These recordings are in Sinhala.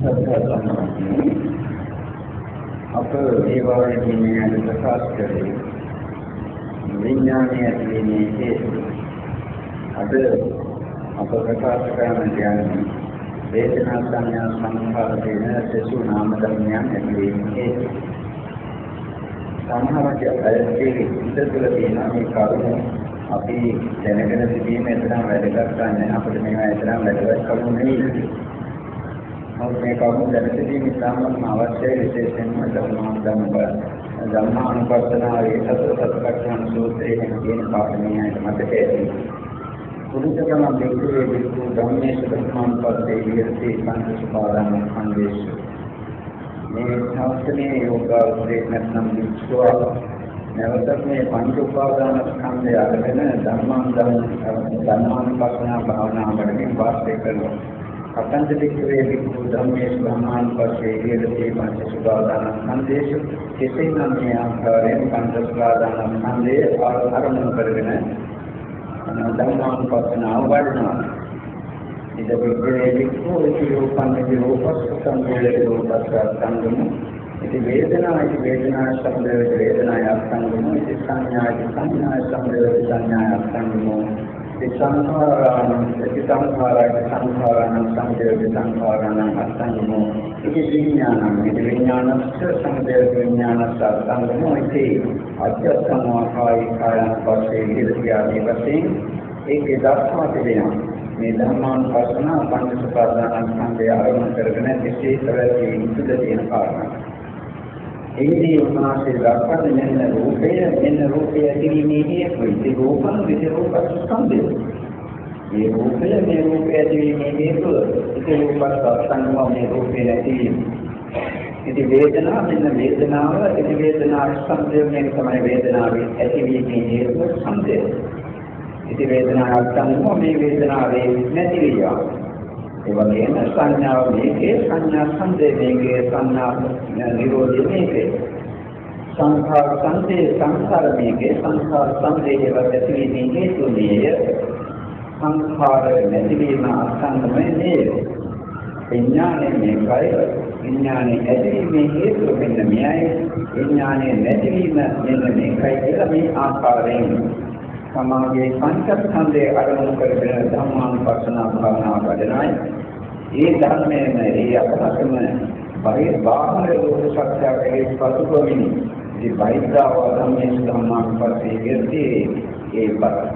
අප ඒ වාරයේ ප්‍රකාශ කරේ විඥානය ඇතිවීමේ හේතු අද අප ප්‍රකාශ කරන්න යන්නේ වේදනා සංඥා සංඛාර දෙන සසු නාම ධර්මයන් ඇතිවීමේ හේතු සමහරවිට අයත්කේ ඉඳතුල තියෙන මේ කරුණ අපි දැනගෙන සිටීම එතරම් වැදගත් නැහැ. අපිට මේවා එතරම් වැදගත් කරුණු නෙවෙයි. නමුත් මේ කරුණු දැන සිටීම ඉතාමත් අවශ්‍යයි විශේෂයෙන්ම ධර්මාන් ධර්ම ධර්මානුපස්සනාවේ සතර සත්‍යඥාන සූත්‍රයේ කියන පාඩමේට මතක ඇති පුරුෂකම දෙකේ විකු ධම්මේශ ධර්මානුපස්සේ විහෙති පංචස්පාදාන සංදේශ මේ ශාස්ත්‍රයේ යෝගාවසේ නැත්නම් විශ්වාස නැවතත් මේ පංච උපාදාන ස්කන්ධය අරගෙන ධර්මාන් ධර්මානුපස්සනා භාවනා වලින් වාසය කරනවා. අතන්ත දෙකේ විකු ධම්මේ ස්වමාන පස්සේ ඉරියදී පංච උපාදාන ස්කන්ධේශ කෙසේනම් මේ ආකාරයෙන් පංච උපාදාන ස්කන්ධය ආරම්භ කරගෙන ධර්මානුපස්සනාව වඩනවා. ඉද විකේ විකු රූපං රූපස් සංවේදී රූපස් සංගම. ඉති වේදනා ඉති වේදනා සම්බන්ධ වේදනා යස්සංගමෝ ඉති සංඥා ඉති සංඥා සම්බන්ධ සංඥා යස්සංගමෝ ඉති සංඛාරාණ ඉති සංඛාරා ඉති සංඛාරාණ සම්බන්ධ සංඛාරාණ අස්සංගමෝ ඉති විඥානං ඉති විඥානස්ස සම්බන්ධ විඥානස්ස අස්සංගමෝ ඉති අධ්‍යස්සමෝ කායි කායං පස්සේ ඉදිරියාදී වශයෙන් ඒකේ දක්වා තිබෙනවා මේ ධර්මානුපස්සන පංච සුපාදාන සංකේය ආරම්භ කරගෙන විශේෂ වෙලී ඉඳ තියෙන කාරණා. එහිදී උන්වහන්සේ දක්වන්නේ මෙන්න රූපය මෙන්න රූපය ඇතිවීමේ හේතුයි. ඒ රූපං විරූප ස්කන්ධය. මේ රූපය මේ රූපය ඇතිවීමේ හේතුව. ඒ රූපත් සංගම මේ රූපය ඇතිවීම. ඉති වේදනා මෙන්න වේදනාව ඉති වේදනා ස්කන්ධය මේ තමයි වේදනාවේ ඇතිවීමේ හේතුව ස්කන්ධය. ඉති වේදනා ස්කන්ධය මේ වේදනාවේ නැතිවියා. ඒ වගේම සංඥාව මේකේ සංඥා සංදේ මේකේ සංඥා නිරෝධය මේකේ. සංඛාර සංදේ සංඛාර මේකේ සංඛාර සංදේ වර්ධතිවීමේ හේතුනිය සංඛාර නැතිවීම අසංගමයි නේද විඥානයේ මේකයි. විඥානයේ ඇතිවීමේ හේතුව මෙන්න මෙයයි. විඥානයේ නැතිවීම මෙන්න මේකයි කියලා මේ ආකාරයෙන් සමාගයේ පංචස්කන්ධයේ අරමුණු කරගෙන ධම්මානුපස්සනා භාවනා වඩනයි. ඒ ධර්මයෙන් ඒ අපතම බාහිර බාහිර ලෝක සත්‍යයේ පසුබමිනි. මේ බයිද්දාව ධම්මේ ධම්මානුපස්සේ විරති ඒ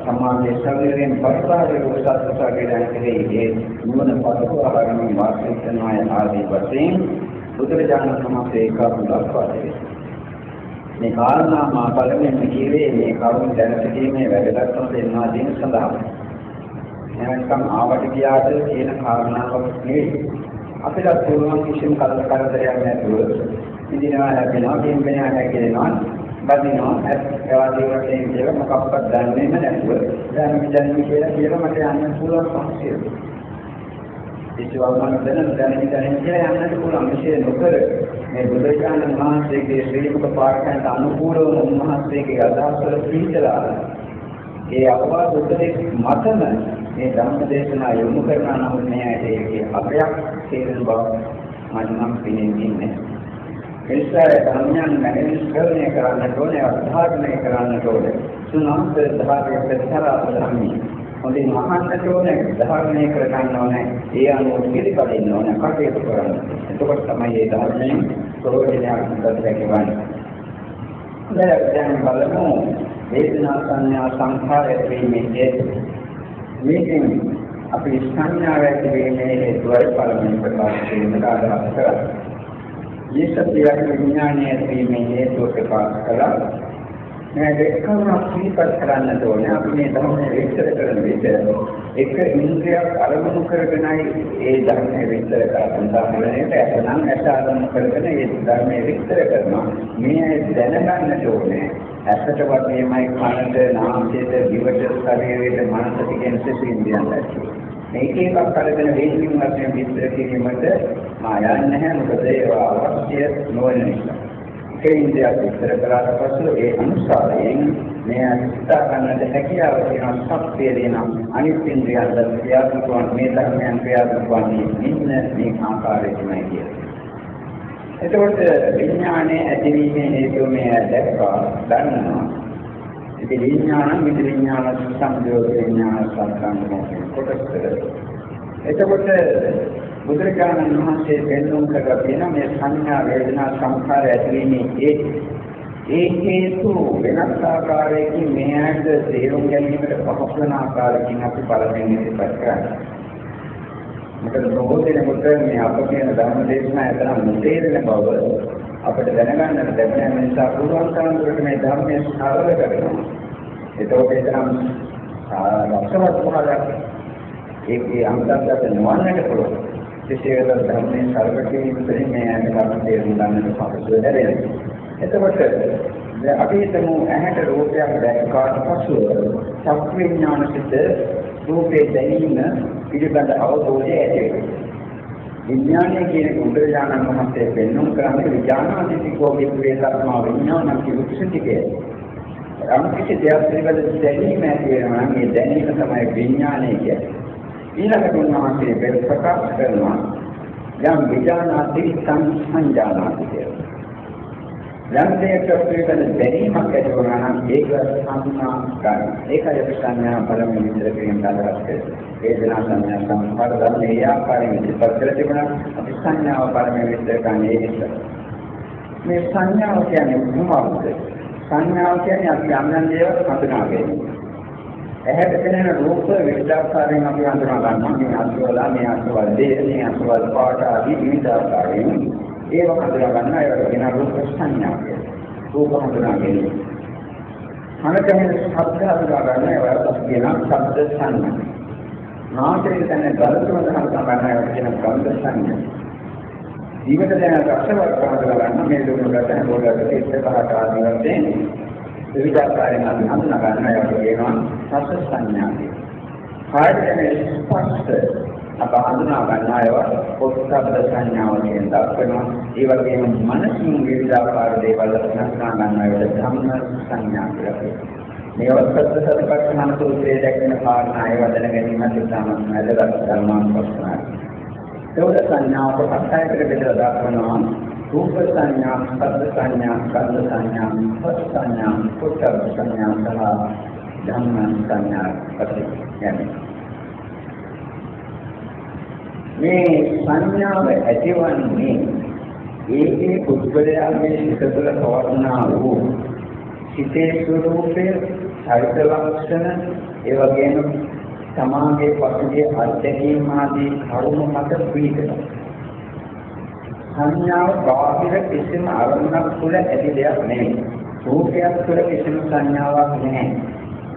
සමාගයේ ශරීරයෙන් පරිපාලක ලෝක සත්‍යයේ කෙරෙහි ඒ නුවණ පසුබාරමින් වාසය කරනවා ආදී වශයෙන් බුදුරජාණන් වහන්සේ ඒකම දක්වා දෙනවා. මේ කාරණා මා පළමුවෙන් කියවේ මේ කරුණ දැන සිටීමේ වැදගත්කම දෙන්නා දින සඳහා. නැත්නම් ආවට ගියාට කියන කාරණාවක් නෙවෙයි. අපිට පුළුවන් කිසිම කල්ප කරදරයක් නැතුව ඉදිනවා ලැබෙනවා කියනවා හැකියනවා බදිනවා ඒවා දේවල් කියලා මොකක්වත් දන්නේම නැතුව දැන් මෙතන කියලා කියලා මට යන්න පුළුවන් පහසුයි. කිසිවක් මම දැන දැන දැන කියලා යන්නත් පුළුවන්. විශේෂ නොකර මේ බුදුරජාණන් වහන්සේගේ ශ්‍රී මුඛ පාඨයන්ට අනුකූලව උන්වහන්සේගේ අදහස් වල පිළිතලා ඒ අපවාද උපදෙස් මතම මේ ධර්ම දේශනා යොමු කරනා නම් මෙයාට ඒකේ අපයක් තේරෙන බව මම නම් පිළිගන්නේ එනිසා ධර්මයන් මැනේජ්මන්ට් කරන්නට ඕනේ අධාරණය කරන්නට ඕනේ. සුනාන්ත ධාර්ය ප්‍රතිචාර ධර්මී හොඳින් අහන්නට ඕනේ, ධර්මණය කර ගන්න ඕනේ, ඒ අනුව පිළිපදින්න ඕනේ, කටයුතු කරන්න. එතකොට තමයි මේ ධර්මයෙන් ප්‍රයෝජනයක් ගන්න ලැබෙන්නේ. දැන් බලමු වේදනා සංඥා සංඛාර ඇතිවීමේ හේතු. මේකෙන් අපි සංඥාව ඇතිවීමේ හේතුවයි පළමුවෙන් ප්‍රකාශ කිරීමට අදහස් කරන්නේ. මේ සත්‍යයක් විඥානය ඇතිවීමේ හේතුව ප්‍රකාශ කළා. මේ දෙකම සිහිපත් කරන්න ඕනේ. අපි මේ ධර්මයේ විස්තර කරන විට එක ඉන්ද්‍රියක් අරමුණු කරගෙනයි ඒ ධර්මයේ විස්තර කරන සාමාන්‍යයෙන් ඇතනම් ඇත අරමුණු කරගෙන ඒ ධර්මයේ විස්තර කරනවා. මේ දැනගන්න ඕනේ. ඇසට වගේමයි කනට, නාසයට, දිවට, ශරීරයට, මනසට කියන සිතින්දියන් දැක්කේ. මේක එකක් අරගෙන වේදිකින් වශයෙන් විස්තර කිරීමට මා යන්නේ නැහැ මොකද ඒවා අවශ්‍ය නොවන නිසා. කේන්ද්‍රයක් විස්තර කළාට පසු ඒ අනුසාරයෙන් මේ හිතා ගන්නට හැකියාව තියෙන සත්‍යය දෙන අනිත් ඉන්ද්‍රියන්ද ක්‍රියාත්මක වන මේ ධර්මයන් ක්‍රියාත්මක වන්නේ මෙන්න මේ ආකාරයෙන්මයි කියන්නේ. එතකොට විඥානයේ ඇතිවීමේ හේතුව මේ දැක්කා දන්නවා. ඉතින් විඥාන විද විඥාන සංයෝග විඥාන සංකම්පන කොටස් එතකොට බුදුරජාණන් වහන්සේ පෙන්වුම් කරලා තියෙන මේ සංඥා වේදනා සංඛාර ඇතිවීමේ ඒ ඒ හේතු වෙනස් ආකාරයකින් මෙයාට තේරුම් ගැනීමට පහසු වෙන ආකාරයකින් අපි බලමින් ඉතිපත් කරන්නේ. මොකද බොහෝ දෙනෙකුට මේ අප කියන ධර්ම දේශනා ඇතනම් නොතේරෙන බව අපිට දැනගන්නට ලැබෙන නිසා පුළුවන් තරම් දුරට මේ ධර්මයේ සරල කරනවා. ඒකෝට එතරම් ලක්ෂණවත් පහලක් ඒකේ අන්තර්ගත නොවන්නට පුළුවන්. විශේෂ ධර්මයේ සරල කිරීමෙන් මේ අනුකම්ප තේරුම් ගන්නට පහසු වෙනවා. එතකොට අපි හිතමු ඇහැට රූපයක් දැක්කාට පසුව සත්විඥාන සිත රූපේ දැනීම පිළිබඳ අවබෝධය ඇති වෙනවා. විඥානය කියන බුදුරජාණන් වහන්සේ පෙන්වන කරන්නේ විඥානාදිකෝ විප්‍රේ සත්මා විඥාන කිවිසිතිකේ. යම් කිසි දෙයක් පිළිබඳ දැනීම ඇති වෙනවා නම් මේ දැනීම තමයි විඥානය කියන්නේ. ඊළඟට උන්වහන්සේ පෙර ප්‍රකාශ කරනවා යම් විඥානාදි සංඥානාදි කියලා. යම් දෙයක් පිළිබඳ දැනීමක් ඇති වුණා නම් ඒක සංඥා ගන්න. ඒකයි අපි සංඥා බලමින් විතර කියන දායකත්වය. වේදනා සංඥා සංස්කාර ධර්ම මේ ආකාරයෙන් ඉතිපත් කර තිබුණා. අපි සංඥාව බලමින් විතර ගන්න ඒ නිසා. මේ සංඥාව කියන්නේ මොනවද? සංඥාව කියන්නේ අපි යම් දේවල් හඳුනා ගැනීම. ඇහැට පෙනෙන රූප විවිධාකාරයෙන් අපි හඳුනා ගන්නවා. මේ අසවල, මේ අසවල දේ, මේ අසවල පාට ආදී විවිධාකාරයෙන් ඒව හඳුනා ගන්න ඒවට කියන රූප සංඥා කියලා. රූප හඳුනා ගැනීම. අනකමෙන් ශබ්ද හඳුනා ගන්න ඒවට කියන ශබ්ද සංඥා. නාසයෙන් දැනෙන ගන්ධ හඳුනා ගන්න ඒවට කියන ගන්ධ සංඥා. ජීවිත දැන රසවත් හඳුනා ගන්න මේ දුකට හොලකට ඉස්ස පහට ආදී වශයෙන් විවිධාකාරයෙන් අපි හඳුනා ගන්න ඒවට කියනවා රස සංඥා කියලා. කායයෙන් ස්පර්ශ අප හඳුනා ගන්න අයව පොත්සබ්ද සංඥාව කියන දක්වනවා. ඒ වගේම මනසින් විවිධාකාර දේවල් හඳුනා ගන්න අයව ධම්ම සංඥා කියලා කියනවා. මේවත් සත්‍ය සත්‍යපක්ෂමන සූත්‍රයේ දැක්වෙන කාරණා ඒව දැන ගැනීමත් ඉතාමත් වැදගත් ධර්මානුපස්සනාවක්. ඒවල සංඥාව කොටසයකට බෙදලා දක්වනවා. රූප සංඥා, ශබ්ද සංඥා, ගන්ධ සංඥා, රස සංඥා, පොට්ටබ්බ සංඥා සහ ධම්ම සංඥා වශයෙන් යන්නේ. මේ සංඥාව ඇතිවන්නේ ඒකේ පුද්ගලයාගේ සිත තුළ පවර්ණා වූ සිතේ ස්වરૂපය, චරිත ලක්ෂණ, ඒ වගේම සමාගයේ පසුගිය අත්දැකීම් ආදී කරුණු මත පිළිදෙනවා. සංඥාව බාහිර කිසිම අරමුණක් තුළ ඇති දෙයක් නෙවෙයි. රූපයක් තුළ කිසිම සංඥාවක් නැහැ.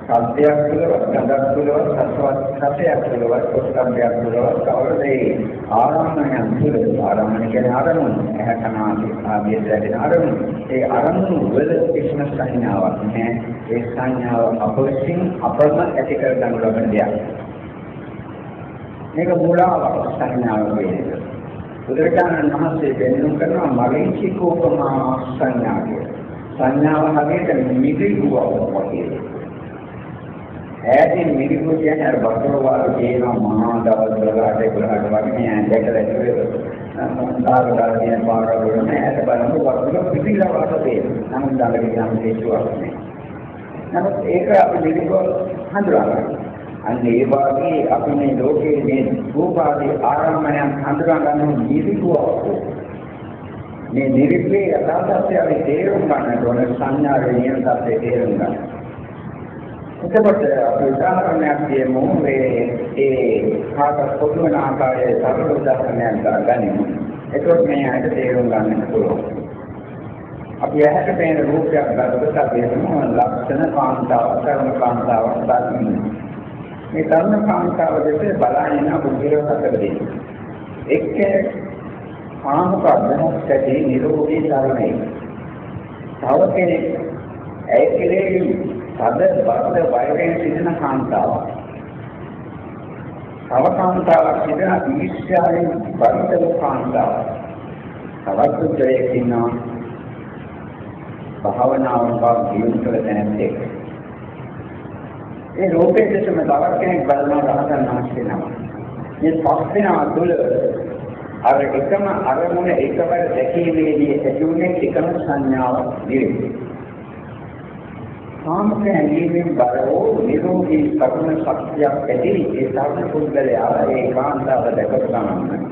සත්‍යයක් තුළවත් ගඳක් තුළවත් සත්වත් සත්‍යයක් තුළවත් පොත්සම්බයක් තුළවත් කවරදේ ආරම්භයන් තුළ ආරම්භය කියන්නේ ආරම්භය ඇහැ කනාදී ආදී දැනෙන ආරම්භය ඒ ආරම්භ වල කිසිම සංඥාවක් නැහැ. ඒ සංඥාව අපොසින් අපම ඇති කර ගන්න ලබන දෙයක්. මේක මූලාවක් සංඥාව කියන්නේ බුදුරජාණන් වහන්සේ දෙන්නුම් කරනවා මරීචිකෝපමා සංඥාව සංඥාව හැටියට මිදිරුවක් වගේ ඈතින් මිරිකු කියන්නේ අර බතර වාගේ තියෙන මහා දවල් වලට ඒකලට වගේ නෑ දැකලා ඉතින් දාගලා තියෙන පාරවල නෑට බලනකොට වතුර පිටිලා වාට තියෙනවා. නමුත් ළඟදී නම් හේතුවක් නෑ. නමුත් ඒක අපි මිරිකු හඳුනා ගන්නවා. අන්න ඒ වාගේ අපි මේ ලෝකයේ මේ රූපාදී ආරම්භයන් හඳුනා ගන්න මිරිකුවක්. මේ නිරිපේ යථාර්ථය අපි තේරුම් ගන්නට ඕන සංඥා විඤ්ඤාණ තත්ත්වයේ තේරුම් ගන්න. එතකොට අපි උදාහරණයක් කියමු මේ ඒ කාට පොදු වෙන ආකාරයේ සරල උදාහරණයක් ගන්නමු. එතකොට මේ ඇයිද තේරුම් ගන්න පුළුවන්. අපි ඇහැට පේන රූපයක් ගත්තොත් අපි හිතමු ලක්ෂණ කාන්තාව, කර්ම කාන්තාව දකින්න. මේ කර්ම කාන්තාව දෙක බලන බුද්ධිර හතර දෙක. එක්ක කාමක අධ්‍යාත්මික ඇති නිරෝධී තරණය. තව කෙනෙක් ඇයි කෙරෙහි තද බද්ද වෛරයෙන් සිටින කාන්තාවක්. තව කාන්තාවක් සිටින ඊර්ෂ්‍යාවෙන් බරිත වූ කාන්තාවක්. තවත් පුද්ගලයෙක් ඉන්නවා. භාවනාවන් බව ජීවිත කළ තැනැත්තෙක්. ඒ රූපයේ දෙසම තවත් කෙනෙක් බලනවා රහතන් වහන්සේ නම. මේ පස් දෙනා තුළ අර එකම අරමුණ එකවර දැකීමේදී ඇතිවෙන එකම සංඥාවක් නෙවෙයි. සාමක ඇලීමෙන් බරවෝ නිරෝගී කරුණ ශක්තියක් ඇති ඒ සාධන පුද්ගලයා ඒ කාන්තාව දැකපු ගමන්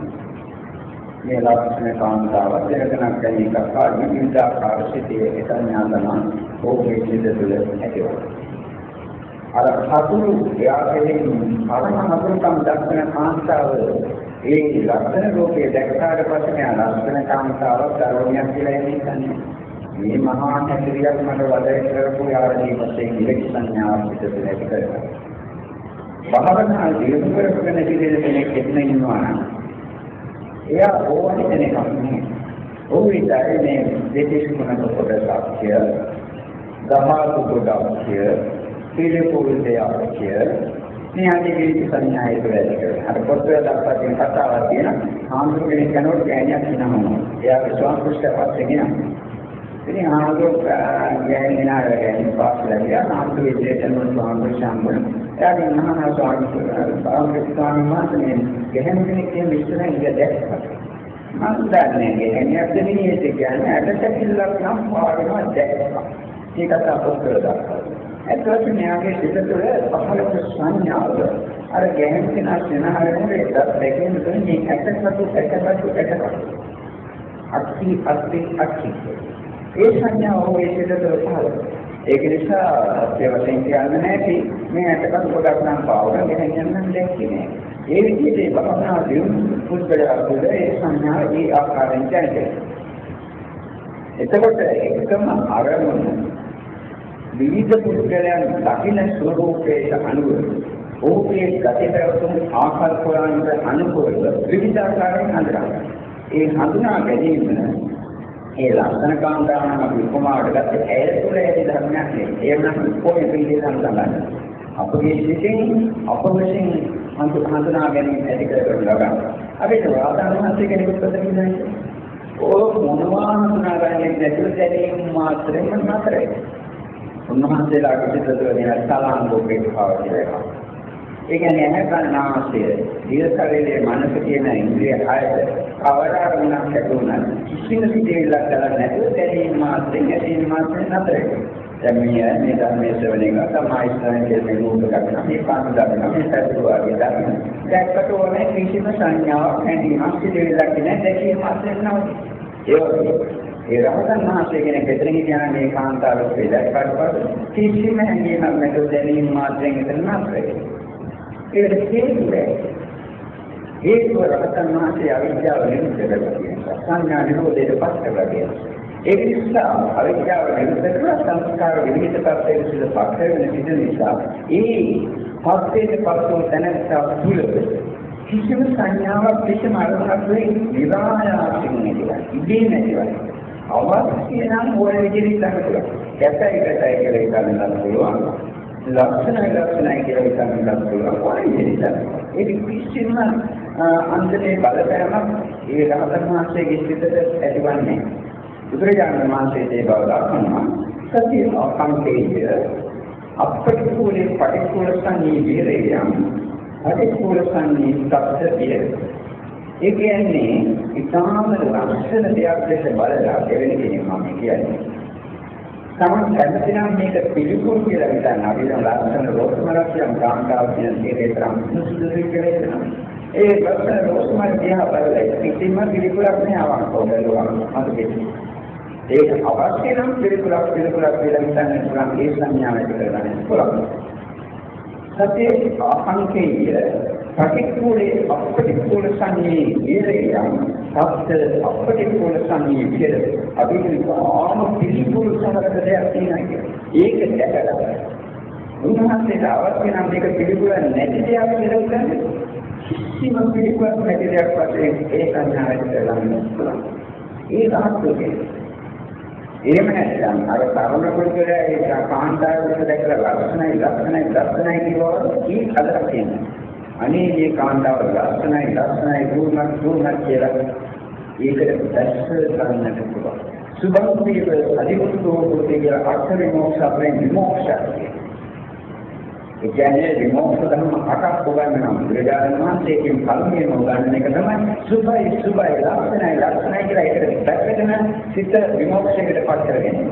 මේ ලක්ෂණ කාන්තාව දෙකනක් ගැන එකක් ආදී විවිධාකාර සිටියේ සංඥා තමයි ඕකේ සිට තුළ ඇතිවෙන්නේ. අර හතුරු එයාගෙන් පරම හතුරුකම් දක්වන කාන්තාව ඒ ලක්ෂණ රූපේ දැක්කාට පස්සේ ආ ලක්ෂණ කාන්තාවක් දරුණියක් කියලා එන්නේ මේ මහා හැකිරියක් මට වදේ කරපු යාරදී වශයෙන් ඉලක්ක සංඥාවක් පිටත ඇති කරගන්න. භාවනා දියුණු කරගෙන ඉඳින කෙනෙක් එන්න ඉන්නවා නම් එයා ඕවන කෙනෙක් නෙමෙයි. ඔහු ඉතින් මේ දෙතිස් මොනක කොටසක් කිය, දහතු කොටසක් කිය, පිළිපොල් දෙයක් කිය, මේ ආදී විවිධ සංඥා ඒක වැඩි කරනවා. අර පොත්වල දක්වා තියෙන කතාවක් තියෙනවා. ආන්දර කෙනෙක් යනකොට ගෑණියක් කියනවා. එයා විශ්වාස කුෂ්ඨපත් වෙනවා. ඉතින් ආනන්දෝ ගෑණි නාර ගෑණි පාස්ලා ගියා ආනන්ද විදේශන ස්වාමීන් වහන්සේ එයාගේ මහා ස්වාමීන් වහන්සේ ගැහෙන කෙනෙක් කියන විස්තර ඉඳ දැක්කා මම දන්නේ ගැහෙනියක් දෙන්නේ කියන්නේ අටසකිල්ලක් නම් පාරම දැක්කා ඒකට අපොස්තල දක්වනවා එතකොට න්යාගේ සිත තුළ පහළට සංඥාව අර ගැහෙන කෙනා සෙනහරේ දෙකෙන් දෙන්නේ එකකට එකකට එකකට අක්ෂි අක්ෂි අක්ෂි ඒ සංඥාව ඔය සිතතල පහළ. ඒක නිසා සත්‍ය වශයෙන් කියන්නේ නැති මේ අටකට ගොඩක් නම් පාවුන ගෙන යන්න දෙන්නේ නෑ. ඒ විදිහට ඒ භවනා දියුණු පුද්ගලයා තුළ ඒ සංඥා ඒ ආකාරයෙන් දැනෙනවා. එතකොට එකම අරමුණ විවිධ පුද්ගලයන් දකින ස්වરૂපයේ අනුව ඔහුගේ ගති පැවතුම් ආකල්පයන්ට අනුකූලව විවිධාකාරයෙන් හඳුනා ඒ හඳුනා ගැනීම ඒ ලක්ෂණ කාන්තාවන් අපි උපමාවට ගත්තේ ඇය තුළ ඇති ධර්මයක් නෙවෙයි. ඒ නම් කොහේ පිළිදෙන සම්බන්ධයි. අපගේ සිතින් අප විසින් හඳුනා ගැනීම ඇති කරගන්න ලබන. අපිට වාදානුහසේ කෙනෙකුට ප්‍රතිවිරුද්ධයි. ඕ මොනවා හඳුනා ගන්නේ නැතුව දැනීම මාත්‍රෙම නතරයි. උන්වහන්සේලා කිසිදු දෙයක් සලාන් ලෝකේ පවතිනවා. ඒ කියන්නේ ඇහැ කන නාසය දිය ශරීරයේ මනස කියන ඉන්ද්‍රිය හයද කවදාරුණක් ලැබුණා කිසිම සිදුවිල්ලක් කරන්නේ නැතුව දැනීම මාත්‍රෙන් ඇදීම මාත්‍රෙන් නතර දැන් මේ මේ ධර්මයේ ශ්‍රවණය කරලා තමයි ඉස්සරහින් කියන රූප ගන්න මේ පාන ගන්න මේ සතුරු වගේ ගන්න. දැක්කට ඕනේ කිසිම සංඥාවක් නැතිවම සිදුවිල්ලක් නැහැ දැකීම මාත්‍රෙන් නවති ඒ වගේ ඒ රහතන් වහන්සේ කෙනෙක් එතන කියන මේ කාන්තාවක් වේදක්කට පස්සේ කිසිම හැඟීමක් නැතුව දැනීම මාත්‍රෙන් එතන නතරයි ඒකට හේතුව හේතුව රහතන් වහන්සේ අවිද්‍යාව නිරුද්ධ කරලා තියෙනවා. සංඥා නිරෝධයට පත් කරලා තියෙනවා. ඒ නිසා අවිද්‍යාව නිරුද්ධ කරලා සංස්කාර විවිධ පැත්තේ සිට පත් වෙන විදිහ නිසා ඒ පස්සේ පස්සෝ තැනස්සා තුල කිසිම සංඥාවක් කිසිම අරමුණක් වෙයි නිරායාසින් නැතිවයි. ඉදී නැතිවයි. අවශ්‍ය නම් ওই විදිහට ගන්න පුළුවන්. කැතයි කැතයි කියලා හිතන්න පුළුවන්. ලක්ෂණයි ලක්ෂණයි කියලා හිතන්නත් පුළුවන්. වයින් ඒක කිසිම අන්තයේ බලපෑමක් ඒ රහතන් වහන්සේගේ සිතට ඇතිවන්නේ බුදුරජාණන් වහන්සේ ඒ බව දක්වනවා. සතිය අකංකේය අපටිකූලේ පටිකූල සංනී විරේයම් පටිකූල සංනී සත්‍යය ඒ කියන්නේ ඊටාම ලක්ෂණ දෙයක් ලෙස බලලා දෙවෙනි කෙනෙක් මම කියන්නේ තමන් කැමති නම් මේක පිළිකුල් කියලා හිතන්න අපි දැන් ලස්සන රෝස්මරක් කියන කාන්තාව කියන දේ තරම් සුදුසු කියලා හිතනවා. ඒ ලස්සන රෝස්මර දිහා බලලා කිසිම පිළිකුලක් නෑ අවංකව බලුවා මත දෙන්නේ. ඒක අවශ්‍ය නම් පිළිකුලක් පිළිකුලක් කියලා හිතන්න පුළුවන් ඒ සංඥාව ඇති කරගන්න පුළුවන්. සත්‍යයේ ආංකේය පටික්කුලේ අපටික්කුල සංඥේ ඉරේයම් සත්‍ය අපටික්කුල සංඥේ කියලා අපි ආම පිළිකුල් සමග දෙයක් තියෙනවා ඒක දැකලා උන්වහන්සේට අවශ්‍ය නම් මේක පිළිකුල නැති දෙයක් කියලා කියන්නේ කිසිම පිළිකුලක් නැති දෙයක් වශයෙන් ඒ සංඥාවට ගන්න පුළුවන්. ඒ රහත්කේ එහෙම නැත්නම් අර තරුණ පුරුෂයා ඒ කාන්තාවකට දැකලා ලක්ෂණයි ලක්ෂණයි ලක්ෂණයි කියනවා කී හදලා තියෙනවා. අනේ මේ කාන්තාව ලක්ෂණයි ලක්ෂණයි දුන්නක් දුන්නක් කියලා ඒකට දැස්ස ගන්නට පුළුවන්. සුභංකීව අධිමුක්තෝ කුතිය අර්ථ විමෝක්ෂ අපේ විමෝක්ෂය. ඒ කියන්නේ විමෝක්ෂ ධර්ම අටක් උගන්වනවා. බුදුරජාණන් වහන්සේකින් පළමුවෙන්ම උගන්වන එක තමයි සුභයි සුභයි ලක්ෂණයි ලක්ෂණයි කියලා එකට දැක්කගෙන සිත විමෝක්ෂයකට පත් කරගන්නේ.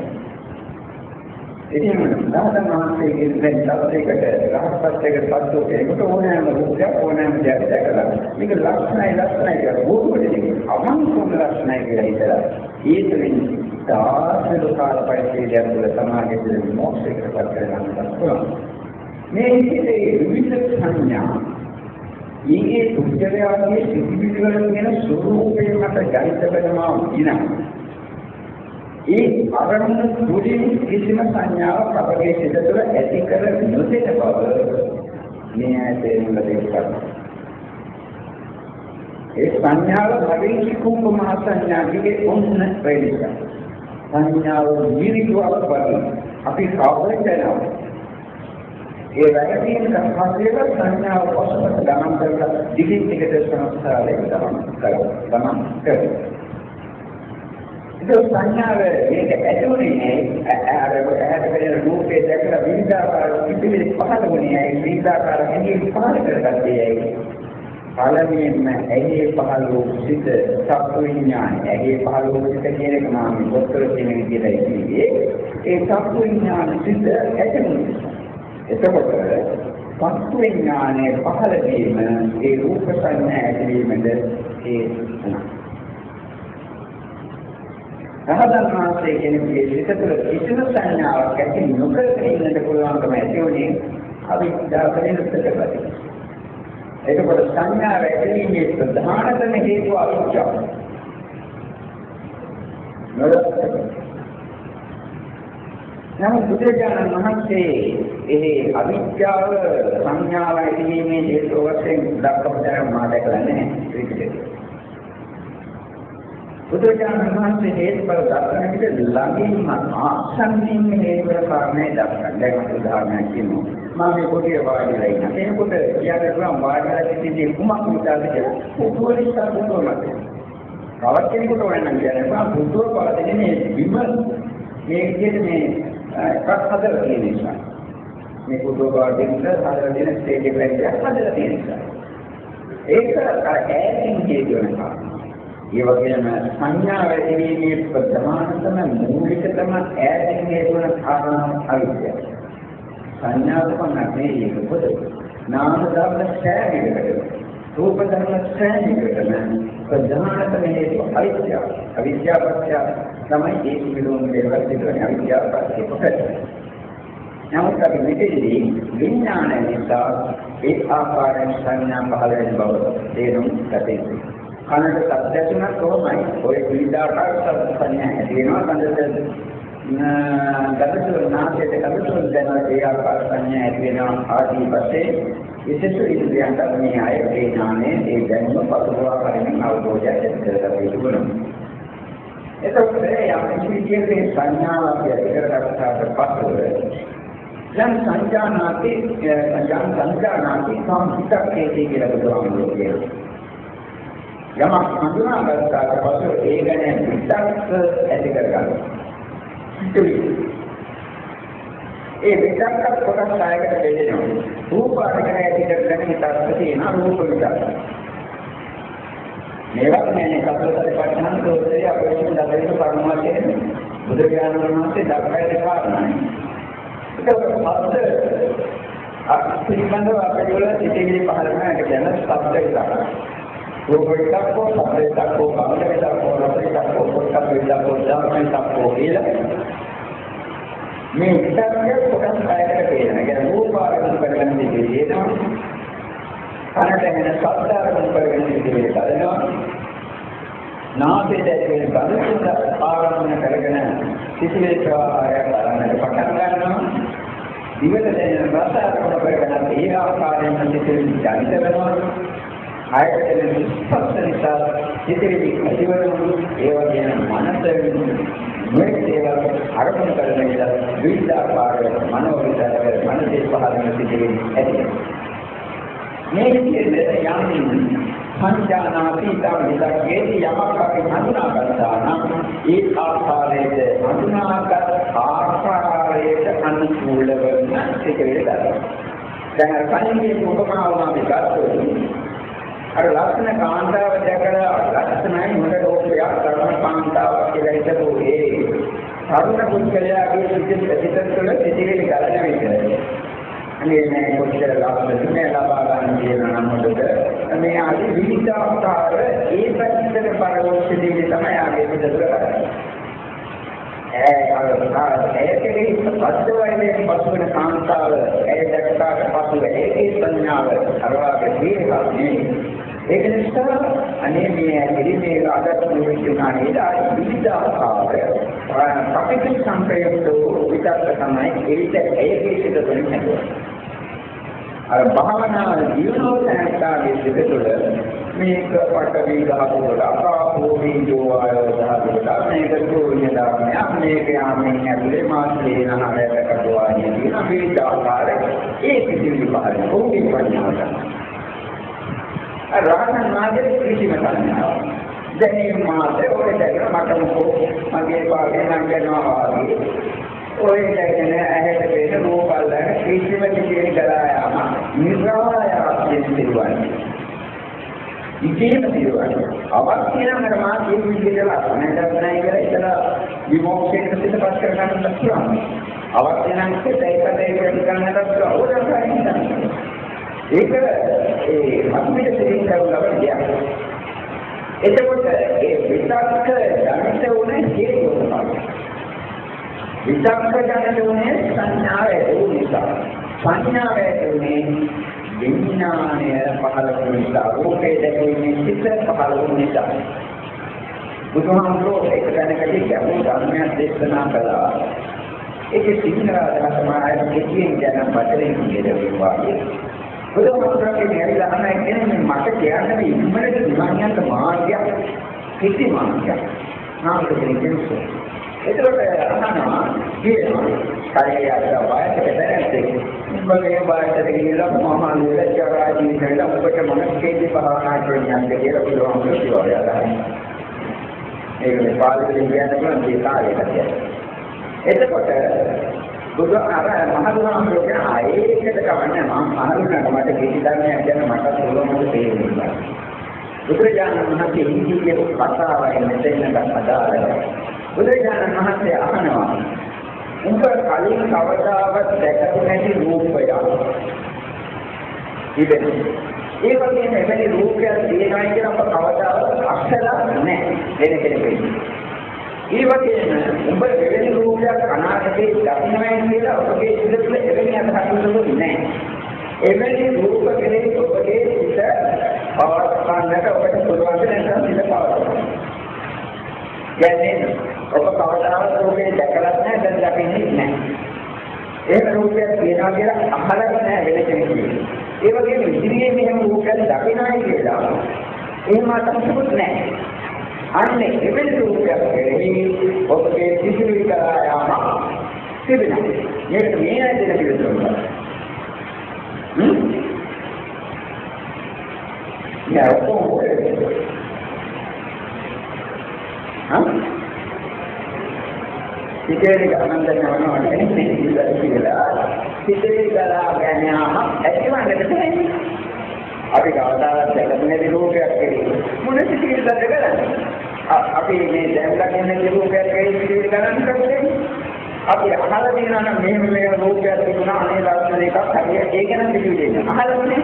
ඉතින් රහතන් වහන්සේගේ දැන් සත්‍යයකට රහත්ත්වයකට පත් වූ කෙනෙකුට ඕනෑම රූපයක් ඕනෑම දෙයක් දැකලා මේක ලක්ෂණයි ලක්ෂණයි කියලා බෝධුවටදී අමංකුල ලක්ෂණයි කියලා හිතලා ඒ තුළින් තාසල කාල පරිච්ඡේදයක් තුළ සමාජයේ විමෝක්ෂයකට පත් කරගන්නත් පුළුවන්. මේ විදිහේ විවිධ සංඥා ඊගේ පුද්ගලයාගේ සිතිවිලි වල තියෙන ස්වરૂපේ මත ජනිත වෙනවා විනා ඒ අරමුණ තුලින් කිසිම සංඥාවක් අපගේ සිත තුළ ඇති කර නොසිට බව මේ ඇතේම දෙයක්. ඒ සංඥාව භවිෂි කුම්භ මහ සංඥාගේ ඔන්න ප්‍රේරිත. සංඥාව නිරිතුවක් වගේ අපි කවුරුද යනවා. ඒ වැරදීන් සංස්කාරයක සංඥාව පසුපස ගමන් කරලා දිගින් දිගට සංස්කාරයක ගමන් කරනවා. ගමන් කරනවා. ඒක සංඥාව මේක ඇතුළේ අර ඇහැට පෙනෙන රූපේ දැකලා විවිධාකාර පිටිවිලි පහළ වුණේ ඒ විවිධාකාර හැඟීම් පහළ කරගත්තේ ඒ පළමුවෙන්ම ඇහි පහළ වූ සිත සත්ව විඥාන. ඇහි පහළ වූ සිත කියන එක මම පොත්වල තියෙන විදිහට කිව්වේ ඒ සත්ව විඥාන සිත ඇතුළේ. එතකොට සත්ව විඥානයේ පහළ වීම ඒ රූප සංඥා ඇතිවීමද ඒ රහතන් වහන්සේ කෙනෙකුගේ සිත තුළ කිසිම සංඥාවක් ඇති නොකර ඉන්නට පුළුවන්කම ඇති වුණේ අවිද්‍යාවෙන් උත්තරපති. එතකොට සංඥා ඇතිවීමේ ප්‍රධානතම හේතුව අවිද්‍යාව. නමුත් බුදුරජාණන් වහන්සේ ඒ අවිද්‍යාව සංඥාව ඇතිවීමේ හේතුව වශයෙන් දක්වපු මා දැකලා නැහැ ත්‍රිපිටකයේ. බුදුරජාණන් වහන්සේ හේතුඵල දර්ශන විට ළඟින්ම ආසන්නයෙන් හේතුඵල කාරණේ දක්වන. දැන් මම උදාහරණයක් කියනවා. මම මේ පොඩේ වාඩිලා ඉන්න. කෙනෙකුට කියන්න පුළුවන් වාඩිලා සිටින්නේ කුමක් නිසාද කියලා. පුදුවලිස්සා පුදුවමත්. කවත් කෙනෙකුට ඕන නම් කියන්න බෑ. පුදුව පාදනේ මේ විම මේ විදිහට මේ එකක් හදලා තියෙන නිසා. මේ පුදුව පාදින්න හදලා දෙන ස්ටේජ් එකක් හදලා තියෙන නිසා. ඒක අර ඈතින් කියන කාරණා. ඒ වගේම සංඥා වැඩිීමේ ප්‍රධානතම මූලිකතම ඈතින් හේතුවන කාරණා අවිද්‍යාව. සංඥාව පමණක් ඒක පොද. නාම ධර්ම සෑමයකට රූප ධර්ම සෑමයකටම ප්‍රධානතම හේතුව අවිද්‍යාව. අවිද්‍යාව පත්‍ය තමයි ඒ පිළිබඳව දේවල් සිදුවන්නේ අවිද්‍යාව පත්‍ය කොට. නමුත් අපි මෙතනදී විඥාන නිසා ඒ ආකාරයෙන් සංඥා පහළ වෙන බව තේරුම් ගත යුතුයි. කනට ශබ්ද ඇසුණත් කොහොමයි ඔය විවිධාකාර ශබ්ද සංඥා ඇති වෙනවා කනට ගතසුර නාසයට ගතසුර දැන ඒ ආකාර සංඥා ඇති වෙනවා ආදී වශයෙන් විශේෂ ඉන්ද්‍රියන්ට මේ අය ඒ ඥානයේ ඒ දැනුම පසුබවා කරින් අවබෝධය ඇති කරගන්න යුතුනවා එතකොට යම් විදියකින් සංඥාව අපි ඇති කරගත්තාට පස්සේ යම් සංජානාති යම් සංජානාති සම්පිතකේ කියලා බුදුහාමුදුරුවෝ කියනවා යමක් හඳුනාගත්තාට පසු ඒ ගැන විචක්ක ඇති කරගන්නවා. ඒ විචක්ක කොටස් කායකට බෙදෙනවා. රූප අරගෙන ඇති කරගෙන හිතත් තියෙන රූප විචක්ක. මේවා කියන්නේ කපලතර පටහන් දෝෂය අපේ දඩේට පරමවා කියන්නේ බුදු ඥාන වහන්සේ දක්වන කාරණායි. ඒක පස්ස අපිරිමන්ව අපේ වල සිටිවිලි පහළ වෙන එක කියන શબ્ද විතරයි. රූපයක්කෝ සබ්දයක්කෝ කාමයක්කෝ රසයක්කෝ පොට්ටබ්බයක්කෝ ධම්මයක්කෝ කියලා මේ විතරක කොටස් හයකට පේනවා. ඒ කියන්නේ රූප ආරම්භ කරගෙන ඉඳීනවා. කනට එන ශබ්ද ආරම්භ කරගෙන ඉඳීනවා. නාසයට ඇදෙන ගඳ ආරම්භ කරගෙන සිසිලේ ප්‍රවාහය ආරම්භ පටන් ගන්නවා. දිවට දැනෙන රස ආරම්භ කරගෙන ඒ ආකාරයෙන් සිසිලේ ජනිත වෙනවා. ආයතන ස්පර්ශ නිසා ඉතිරි ඇතිවන ඒ වගේම මනස මේ දේවල් අරමුණු කරන විට විවිධාකාර මනෝ විචාර මනසේ පහළ වෙන සිදුවීම් ඇති මේ විදිහට යම් සංජානාති තම විදක්කේති යමක් අපි හඳුනාගත්තා නම් ඒ ආකාරයට හඳුනාගත් ආකාරයට අනුකූලව සිටිවිද ගන්නවා. දැන් අර කලින් උපමාව නම් ගත්තොත් අර ලක්ෂණ කාන්තාව දැකලා ලක්ෂණයි මොකද රෝපයක් ධර්ම කාන්තාවක් කියලා හිතපු ඒ තරුණ පුද්ගලයාගේ සිත් පිටත තුළ සිටිවිලි ගලන විදිහට අනේ මේ කොච්චර ලස්සනද මේ ලබා ගන්න කියන නමුත් මේ ආදි විවිධාකාර ඒ පැත්තට පරවෝෂදී තමයි ආගේ පිටත කරන්නේ. ඒ අර ඒකේ පස්වයිනේ පස්වන කාන්තාව ඒ දැක්කාට පසුව ඒකේ සංඥාව අරවාගේ දීර්ඝාසනේ ඒක නිසා අනේ මේ ඉරිමේ අදත් නිවිචනා නේද විවිධාකාර පටිච්ච සම්ප්‍රයුක්ත විචාර තමයි ඒකට ඒකේ සිට වෙන්නේ අර භාවනා ජීවනෝ සංස්කාරයේ සිට තුළ මේක පටවි ගහපු කොට අකාපෝ වීජෝ ආයෝ දහකට මේක සූර්ය ධර්මයක් මේක යාමෙන් ඇතුලේ මාස්ලේ නහරයට කටුවා කියන විවිධාකාර ඒ පිළිවි පහළ ඕකේ පඤ්ඤාවට රහතන් වහන්සේ කිසිම සංඥාවක් දැනීම මාත්‍රේ ඔය දැකලා මට මොකෝ මගේ පාඩේ නම් කරනවා වගේ. ඔය දැකන ඇහැට පේන රූපල්ලන කිසිම කිසිම කරා යාම නිරායාසයෙන් පිළිවන්නේ ඉතින් පිළිවන්නේ අවශ්‍ය නම් අර මා කියන විදිහට ලක්ෂණයක් නැහැ කියලා ඉතලා විමෝක්ෂයෙන් පිටපත් කරගන්න පුළුවන්. අවශ්‍ය නම් ඒකට ඒක ගන්නට ඕනකයි ඒක ඒ මත්මිට දෙයින් කරුණාවක් කියන්නේ. එතකොට ඒ විතක්ක දැනට උනේ හේතුව තමයි. විතක්ක දැනට උනේ සංඥාව ඒ නිසා. සංඥාව උනේ විඥානය පහළ වුන නිසා රූපේ දැකීමේ සිත පහළ වුන නිසා. බුදුහාමුදුරුවෝ ඒක දැනගටි ගැඹුරු ධර්මයක් දේශනා කළා. ඒකේ සිංහල අදහස තමයි කියන යන පතරේ කියනවා. බුදුහාමුදුරන්ගේ මෙරිලා අහන කියන්නේ මට කියන්න ඉක්මනට දිවන් යන්න මාර්ගයක් කිසි මාර්ගයක් නාමක දෙන්නේ එතකොට අහනවා කියනවා කාර්යයට වයසට බැරෙන්නේ උඹගේ වයසට ගිහිල්ලා මම අනුල ජරාදී කියලා ඔබට මොන කේන්ති පහනා කියන්නේ කියලා බුදුහාමුදුරුවෝ කිව්වා ඒක පාලිතෙන් කියන්න පුළුවන් ඒ කාර්යයට එතකොට බුදු අර මහදුහාමුදුරුවෝ කියන ආයේකට කවන්නේ මම මහදුහාමුදුරුවෝ මට කිසි ධර්මයක් ගැන මට සුලමකට තේරෙන්නේ බුදුරජාණන් වහන්සේ ඉන්දියේ කතාවයි මෙතෙන් අදාළයි බුදුරජාණන් වහන්සේ අහනවා උඹ කලින් කවදාවත් දැකපු නැති රූපයක් ඉතින් ඒ වගේම එවැනි රූපයක් තියෙනවා කියලා අප කවදාවත් අක්ෂර නැහැ වෙන කෙනෙකුට ඒ වගේම උඹ දෙවෙනි රූපයක් අනාගතේ දකින්නයි කියලා ඔබගේ සිත තුළ එවැනි අදහසක් නැහැ. එවැනි රූප කෙරෙහි ඔබගේ සිත පවත්වන්නට ඔබට පුළුවන් නැත්නම් සිත පවත්වන්න. කියන්නේ ඔබ කවදාවත් රූපේ දැකලා නැහැ දැන් දකින්නේ නැහැ. ඒක රූපයක් තියනවා කියලා අහලත් නැහැ වෙන කෙනෙකුට. ඒ වගේම ඉදිරියේ මෙහෙම රූපයක් දකින්නයි කියලා එහෙම අතකුත් නැහැ. අන්නේ එවැනි රූපයක් කෙරෙහි ඔබගේ සිසිලි කරා යාම තිබෙනවා. මේක මේ ඇදෙන පිළිතුරක්. හ්ම්? යා ඔක්කොම හා? සිතේ ගමන් කරනවා කියන්නේ ඉඳලා කියලා. සිතේ ගලා ගැනීම ඇතිවන්නට තියෙන්නේ. අපි කවදාවත් දැකන්නේ රූපයක් කෙරේ. මොන සිතිවිල්ලද කරන්නේ? අපි මේ දැන් දකින්න රූපයක් ගැන පිළිවිල ගණන් කරන්නේ අපි අහලා තියෙනවා නම් මෙහෙම මේ රූපයක් තිබුණා අනේ ලක්ෂණ දෙකක් හරිය ඒක නම් පිළිවිලෙන්නේ අහලානේ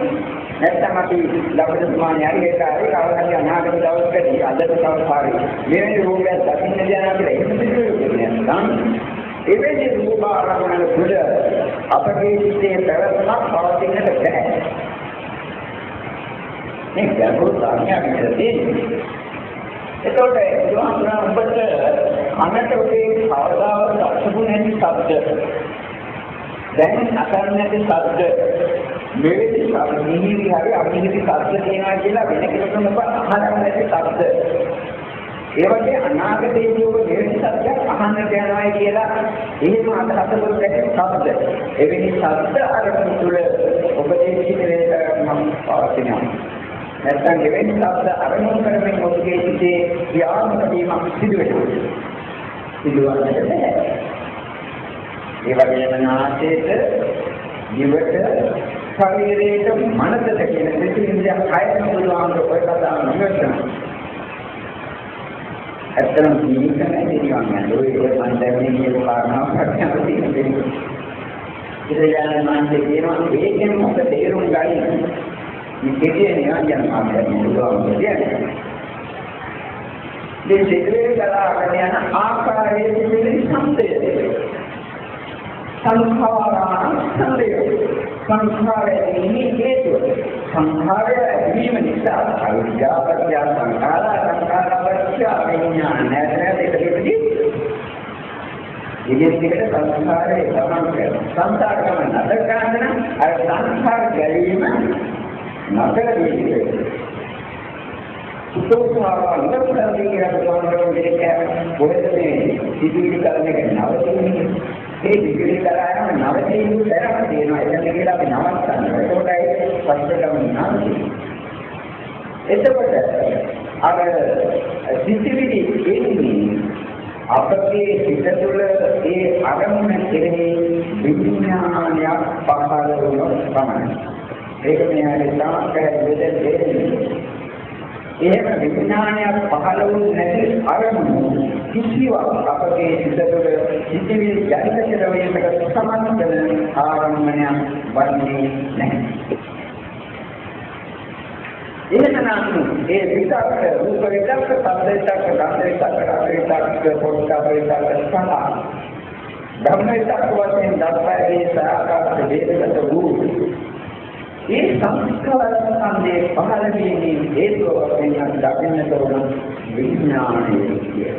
නැත්නම් අපි ලබන සමානය හරි ඒක හරි කවදාවත් අනාගත දවසකදී අදට තව පාරේ මෙවැනි රූපයක් දකින්න දැන අපිට එහෙම පිළිවිලෙන්නේ නැත්නම් එවැනි රූප ආරම්භන තුළ අපගේ සිතේ පැවැත්මක් පවතින්නට බැහැ මේ ගැඹුරු ධර්මයක් විතරදී එතකොට බුදුහාමුදුරන් ඔබට කනට ඔබේ කවදාවත් අසුබු නැති ශබ්ද දැන් අසන්න නැති ශබ්ද මෙවැනි ශබ්ද නිහිරි හරි අනිහිරි ශබ්ද කියනවා කියලා වෙන කෙනෙකුට ඔබ අහන්න නැති ශබ්ද ඒ වගේ අනාගතයේදී ඔබ මෙවැනි ශබ්දයක් අහන්නට යනවා කියලා එහෙම අදහස වලට ඇති ශබ්ද එවැනි ශබ්ද අරමුණු තුළ ඔබේ ජීවිතේ මම පවතිනවා නැත්නම් එවැනි ශබ්ද අරමුණු කරමින් ඔබගේ සිතේ ක්‍රියාත්මක වීමක් සිදු වෙනවා. සිදුවන්නට බැහැ. ඒ වගේම නාසයට, දිවට, ශරීරයට, මනසට කියන දෙතින්දියක් හයම බුදුහාමර ඔය කතාව නිවැරදිව. ඇත්තම ජීවිතේ නිවන් යන ඔය මන් දැන්නේ කියපු කාරණාවක් හරියට තියෙනවා. ඉතින් මන්ද කියනවා ඒකෙන් මොකද තේරුම් ගන්නේ? මේ කෙටේ නිවන් යන මාර්ගය බුදුහාමර කියන්නේ. මේ සිදුවේ ගලාගෙන යන ආකාරයේ තිබෙන සම්පතය. සංඛාරාණ සංදය. සංඛාරයේ ඉන්නේ හේතුව. සංඛාරය වීම නිසා අවිද්‍යාවත්‍ය සංඛාර සංඛාරවත්‍ය විඥාන නැත්නම් දෙකෙදී ඉගෙනකට සංස්කාරයේ ගමන් කරන සංස්කාර ගමන නතර කරන්න අර සංස්කාර ගැලීම නතර වෙන්නේ. සුතෝසාරා නතරදී කියලා කියනවා දෙක පොරේ සිදුවිලි කරන එක නවතින්නේ ඒ සිදුවිලි කරාම නවතින්නේ දැනක් තියෙනවා. එතන කියලා අපි නවත්තන්න ඒකෝටයි පස්සටම නවතින්නේ එතකොට අර සිදුවිලි එන්නේ අපගේ සිත තුළ ඒ අරමුණ කෙරෙහි විඥානයක් පහළ වුණොත් පමණයි ඒක මෙයාගේ තාක්කය දෙදෙන්නේ එහෙම විඥානයක් පහළ වුනේ නැති අරමුණු කිසිවක් අපගේ සිත තුළ සිටිවිලි ජනිත කෙරෙන්නට සමත් වෙන ආරම්භණයක් වන්නේ නැහැ. එහෙමනම් ඒ විතක් රූප විතක්, සම්ද විතක්, ගන්ධ විතක්, රස විතක්, පොට්ටබ විතක් සහ ධම්ම විතක් වශයෙන් දක්වන්නේ සාකාර වේදගත වූ ඒ සංස්කාර සම්බන්ධයේ පහළ වීමේ හේතුව වශයෙන් දකින්නට උන විඥානය කිය.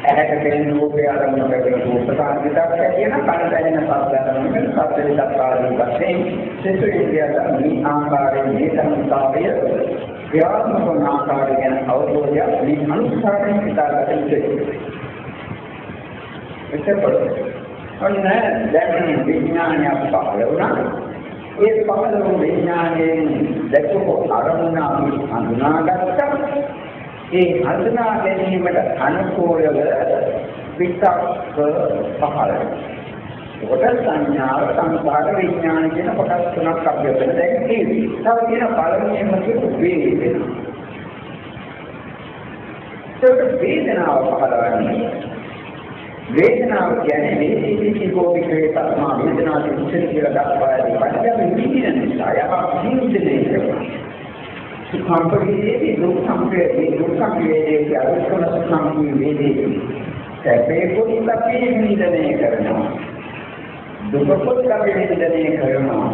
ඇහැට පෙනෙන රූපය ආරම්භ කරගෙන රූපකාන්තියක් කියන කන දැනෙන සත්‍යයන් සත්‍ය විදක්කාරී වශයෙන් සිසු ඉන්දියාව මේ ආකාරයෙන් මේ සංස්කාරය ක්‍රියාත්මක වන ආකාරය ගැන අවබෝධය මේ අනුසාරයෙන් හිතාගත යුතුයි. එතකොට ඔන්න දැන් විඥානයක් පහළ වුණා ඒ පහළ වූ විඥානයෙන් දැකපු අරමුණ අපි හඳුනාගත්තා. ඒ හඳුනා ගැනීමට අනුකූලව විචක්ක පහළ කොටස් සංඥාව සංස්කාර විඥාන කියන කොටස් තුනක් අපි ඔතන දැන් තියෙනවා. තව තියෙන පළවෙනිම කියපු වේදනා. ඒක වේදනාව පහළවන්නේ වේදනාව කියන්නේ මේ සීටි කෝපිකේ තත්මා වේදනාව ඉස්සර කියලා දක්වාදී පරිදම විඳින නිසා යමක් ජීවිතේ කරනවා. සුඛම්පකේදී දුක් සම්පේදී දුක් සම්පේදී අරුක්කම සම්පී වේදී. සැපේ කොට අපි විඳිනේ කරනවා. දුක කොට අපි විඳිනේ කරනවා.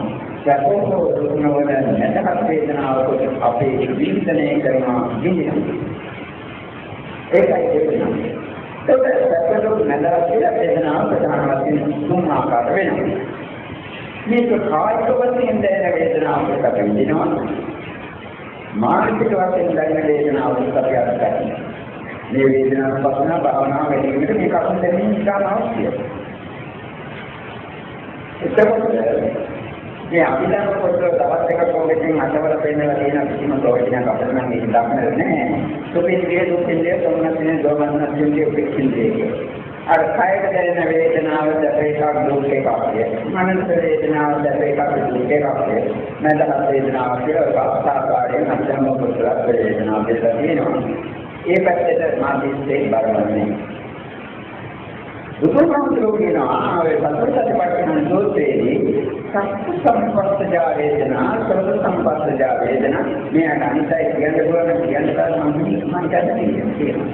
සැපෝ දුක් නොවන නැතහත් වේදනාව කොට අපේ විඳිනේ කරනවා විඳිනවා. ඒකයි වේදනාව. ඒක සැපදුක් නැදලා කියලා වේදනාව ප්‍රධාන වශයෙන් තුන් ආකාර වෙනවා. මේක කායික වශයෙන් දැනෙන වේදනාවක් අපි විඳිනවා. මානසික වශයෙන් දැනෙන වේදනාවක් අපි අත්දකිනවා. මේ වේදනාව පස්සන භාවනාව වැඩිමිට මේක අසුන් දැනීම ඉතාම අවශ්‍යයි. එතකොට මේ අභිධර්ම පොතේ තවත් එකක් පොඩකින් අතවල පෙන්නලා තියෙන කිසිම ප්‍රයෝජනයක් අපිට නම් මේක දක්නට නැහැ. සුපින්දිය දුක්ඛින්දිය සෝමනසිනේ දෝමනසිනේ උපේක්ෂින්දිය. අර කායක දැනෙන වේදනාව දැපේකක් දුක් එකක් කිය. මනස වේදනාව දැපේකක් දුක් එකක් කිය. මනස වේදනාව කියලා ආකාරයෙන් අධ්‍යම පොතල වේදනාව දෙක තියෙනවා. ඒ පැත්තට මාදිස්සේ බලන්නේ. බුදුහාමුදුරුවෝ කියනවා ඔය සතරසතිපට්ඨාන සූත්‍රයේදී සත්‍ය සම්පස්සජා වේදනා සෝත සම්පස්සජා වේදනා මේ අනිතයි කියන්න පුළුවන් කියන්න තරම් මම කියන්නේ කියනවා.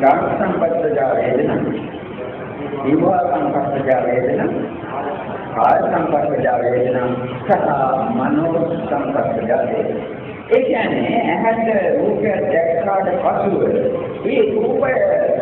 ගාම සම්පස්සජා වේදනා විභව සම්පස්සජා වේදනා කාය සම්පස්සජා වේදනා සහ මනෝ සම්පස්සජා වේදනා ඒ කියන්නේ ඇහැට රූපය දැක්කාට පසුව ඒ රූපය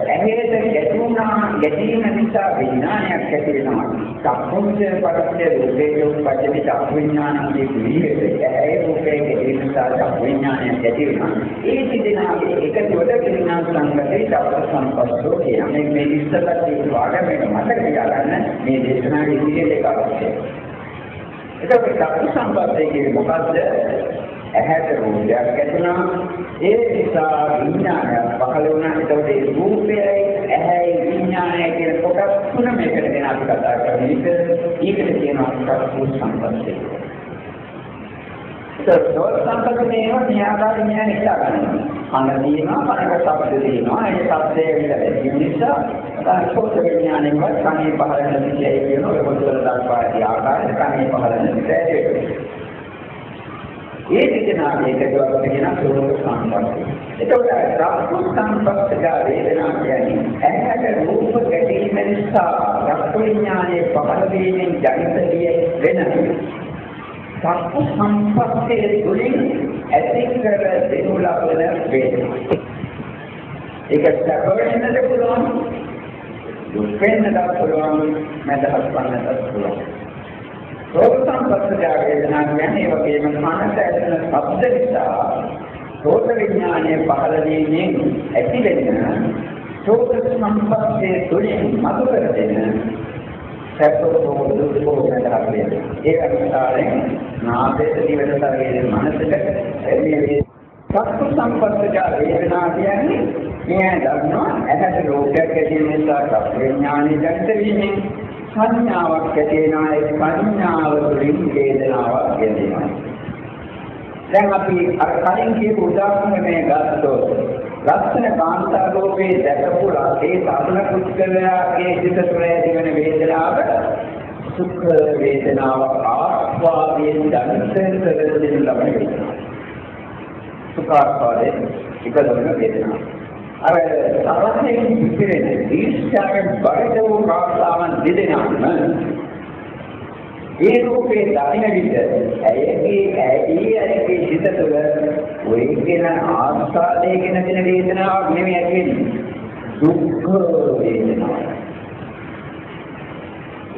ඇහැට ගැටුණා ගැටීම නිසා විඥානයක් ඇති වෙනවා. සම්පූර්ණ පරිච්ඡේද රූපේ උපදින චක්ක විඥානයේ විදිහට ඇහැ රූපේ ගැටීම නිසා චක්ක විඥානයක් ඇති වෙනවා. ඒ සිදෙනාගේ එකතුවට විඥාන සංගතේ චක්ක සම්පස්සෝ කියන්නේ මේ ඉස්සරහට ඒ වාගමක මතක තියාගන්න මේ දේශනාවේ ඉතිරි දෙක අවශ්‍යයි. එතකොට චක්කු සම්පස්සේ කියන්නේ මොකද්ද? ඇහැට රූපයක් ඇතිවෙනවා ඒ නිසා විඥානයක් පහළ වුණා. එතකොට ඒ රූපයයි ඇහැයි විඥානයයි කියන කොටස් තුන මේකට ගැන අපි කතා කරන එක ඊකට කියනවා චක්කු සම්පස්සේ සෝත සම්පස්සේ න්‍යාය න්‍යාය හිතා ගන්නවා. කන තියෙනවා කනක ශබ්ද තියෙනවා ඒ ශබ්දය විතර නිසා සෝත විඥානයවත් කනේ පහළ වෙන විදියයි කියන ඔය පොතවල දක්වා ඇති ආකාරයට කනේ පහළ වෙන විදියයි ඒ වේදනාවට ඒකවත් කියන සෝත සංපස්ස. එතකොට රක්ඛු සංපස්සක වේදනා කියන්නේ ඇහැට රූප ගැටීම නිසා රක්ඛු විඥානයේ පහළ වීමෙන් ජනිත විය වෙන රක්ඛු සංපස්සේ තුළින් ඇති කර දෙනු ලබන වේදනා. ඒක සැපවෙන්නද පුළුවන් දුක් වෙන්නද පුළුවන් මදහස් වන්නද පුළුවන් රෝග සංපස්සජ වේදනා කියන්නේ ඒ වගේම මනස ඇතුළ ශබ්ද නිසා රෝග විඥානය පහළ වීමෙන් ඇති වෙන රෝග සංපස්සේ තුළින් මතු කර දෙන සැපෝ දුක්ඛෝ නැදහරිය ඒ අනුසාරයෙන් නාමයේ දිවෙන ශරීරයේ මනසට මේ සත්තු සංපස්සජ වේදනා කියන්නේ. මේ දන්නවා ඇහැට රෝගයක් ඇති නිසා සත්‍ය විඥානය දැක්ත වීමෙන් සංඥාවක් ඇති වෙනවා ඒ සංඥාව තුළින් වේදනාවක් ඇතිවෙනවා දැන් අපි අර කලින් කියපු උදාහරණය ගත්තොත් ලක්ෂණ කාන්තා රූපේ දැකපු ඒ සාධන කුච්චලයාගේ සිත තුළ ඇතිවන වේදනාව සුඛ වේදනාව ආස්වාදයෙන් දැනෙන්න දෙන්න ලබන වේදනාව සුඛාස්වාදයේ එකදොන වේදනාව අර තරහෙන් පිටිරෙන ඊර්ෂ්‍යාවෙන් බරිත වූ රාසාවන් දෙදෙනාම ඒ රූපේ දකින විට ඇයගේ ඇයි ඇයගේ හිත තුළ ඔය කියන ආස්වාදයේ කියන දින වේදනාවක් නෙමෙයි ඇති වෙන්නේ දුක්ඛ වේදනාවක්.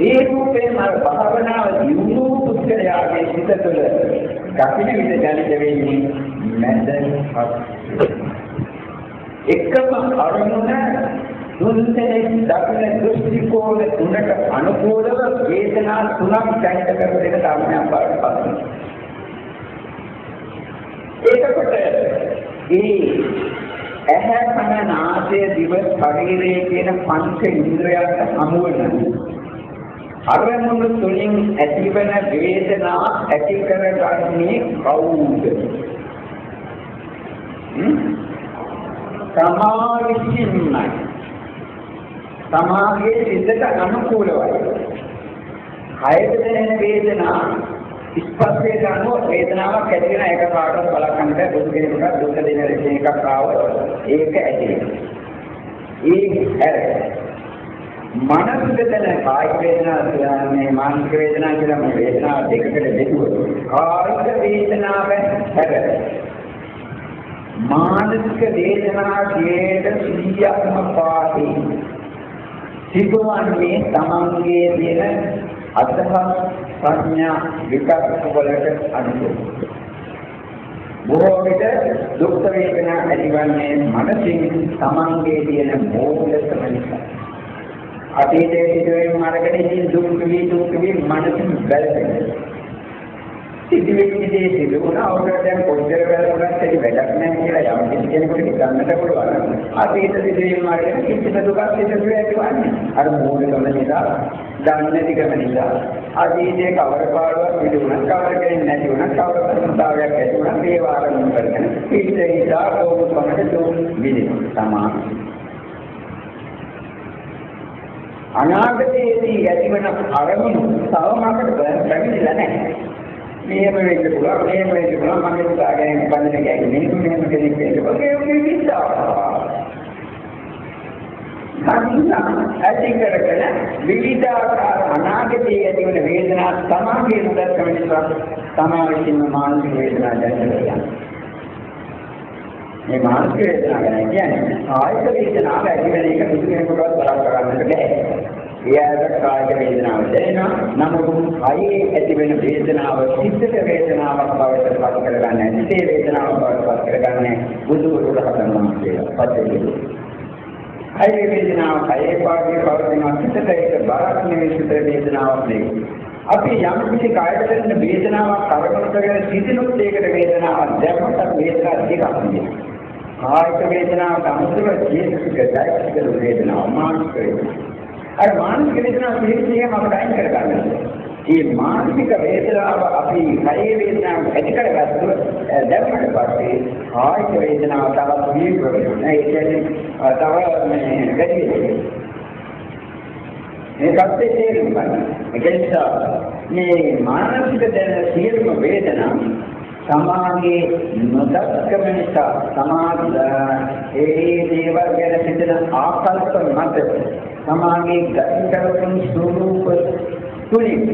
ඒ රූපේ මර භාවනාව දියුණු පුත්‍රයාගේ හිත තුළ දකින විට ජනිත වෙන්නේ මැදහත් එකම අරමුණ දුන්තේ දක්න දෘෂ්ටි කෝණ තුනට අනුකූලව වේදනා තුනක් දැනිට කර දෙක ධර්මයක් බවට පත් ඒකකොට ඒ ඇහැ කන නාසය දිව ශරීරය කියන පංච ඉන්ද්‍රයන්ට හමු වෙන අරමුණු තුලින් ඇතිවන වේදනා ඇති කරගන්නේ කවුද? තමා විසින්මයි. තමාගේ සිතට අනුකූලවයි. කයට දැනෙන වේදනා ස්පර්ශයට අනුව වේදනාවක් ඇති වෙන එක කාටවත් බලකන්නට බුදු කෙනෙකුට දුක දෙන එකක් ආවොත් ඒක ඇති වෙනවා. ඒ මනසට දැන කායික වේදනා මේ මානසික වේදනා කියලා මේ වේදනා දෙකකට බෙදුවොත් කායික වේදනාව හැර මානසික වේදනා කේට 100ක්ම පාටි. සිදුවන්නේ තමන්ගේ තියෙන අදහස් ප්‍රඥා විකල්ප වලට අනුව. බොහෝ විට දුක් වේදනා ඇතිවන්නේ මනසින් තමන්ගේ තියෙන මෝහලකම නිසා. අතීතයේ සිදුවීම් අරගෙන ඉතින් දුක් වී දුක් වී මනසින් බැලෙනවා සිදුවෙච්ච දේ සිදු වුණා. අවුරුද්දක් දැන් කොච්චර වැරදුනත් ඒක වැඩක් නැහැ කියලා යම් කිසි කෙනෙකුට හිතන්නට පුළුවන්. අතීත සිදුවීම් වලින් කිසිම දුකක් සිදු වෙන්නේ අර මූලිකම නිසා, දන්නේ නැතිකම නිසා. අතීතයේ කවර පාඩුවක් විදුණා, කවර කෙනෙක් නැති වුණා, කවර ප්‍රශ්නතාවයක් ඇති වුණා, ඒ වාරණය කරගෙන ඊට නිසා ඕකමකට දුක් විඳිනවා. තමයි අනාගතයේදී ඇතිවන අරමුණු තවමකට පැමිණිලා නැහැ. මෙහෙම වෙන්න පුළුවන් මෙහෙම වෙන්න පුළුවන්. මගේ පුතා ගැන බඳින ගැයි මෙහෙම මෙහෙම කෙනෙක් වෙන්න ඔගේ ඔගේ විශ්වාස. සංඥා ඇති කරගෙන විවිධාකාර අනාගතයේ ඇතිවන වේදනා සමාගයේ උදස්කම නිසා තමා විසින්ම මානසික වේදනා දැනෙනවා මේ මානසික වේදනා ගැන කියන්නේ ආයත වේදනාව ඇති වෙන එක කිසි කෙනෙකුටවත් බලක් කරන්නට බැහැ එයාට කායික වේදනාව දැනෙනවා නමුත් කයේ ඇති වෙන වේදනාව සිතට වේදනාවක් බවට පත් කරගන්නේ සිතේ වේදනාවක් බවට පත් කරගන්නේ බුදුරුට හදනවා කියලා පදේ. කයේ වේදනාව කයේ පාඩේ පවතින සිතට ඒක බරක් නෙවෙයි සිත වේදනාවක් නෙවෙයි. අපි යම් කිසි කායයට දෙන වේදනාවක් කරගෙන කරගෙන සිටිනුත් ඒකට වේදනාවක් දැම්මට වේදනාවක් දෙකක් තියෙනවා. කායික වේදනාවට අනුතරව චේතසික දෛහික වේදනාව මානසික වේදනාව. අර මානසික වේදනාව පිළිසියම අපිට අයින් කරගන්න මේ මානසික වේදනාව අපි කයේ වේදනාව ඇති කරගත්තොත් දැම්මට පස්සේ කායික වේදනාව තවත් වීර්ය වෙනවා. ඒ කියන්නේ තව මේ වැඩි වෙනවා. මේකත් තේරුම් ගන්න. ඒක නිසා මේ මානසික දැන සියලුම වේදනා සමාගයේ නොදක්කම නිසා සමාධි ඒ දේවල් ගැන සිතන ආකල්ප මත සමාගයේ ගතිකරතුන් ස්වરૂප තුලින්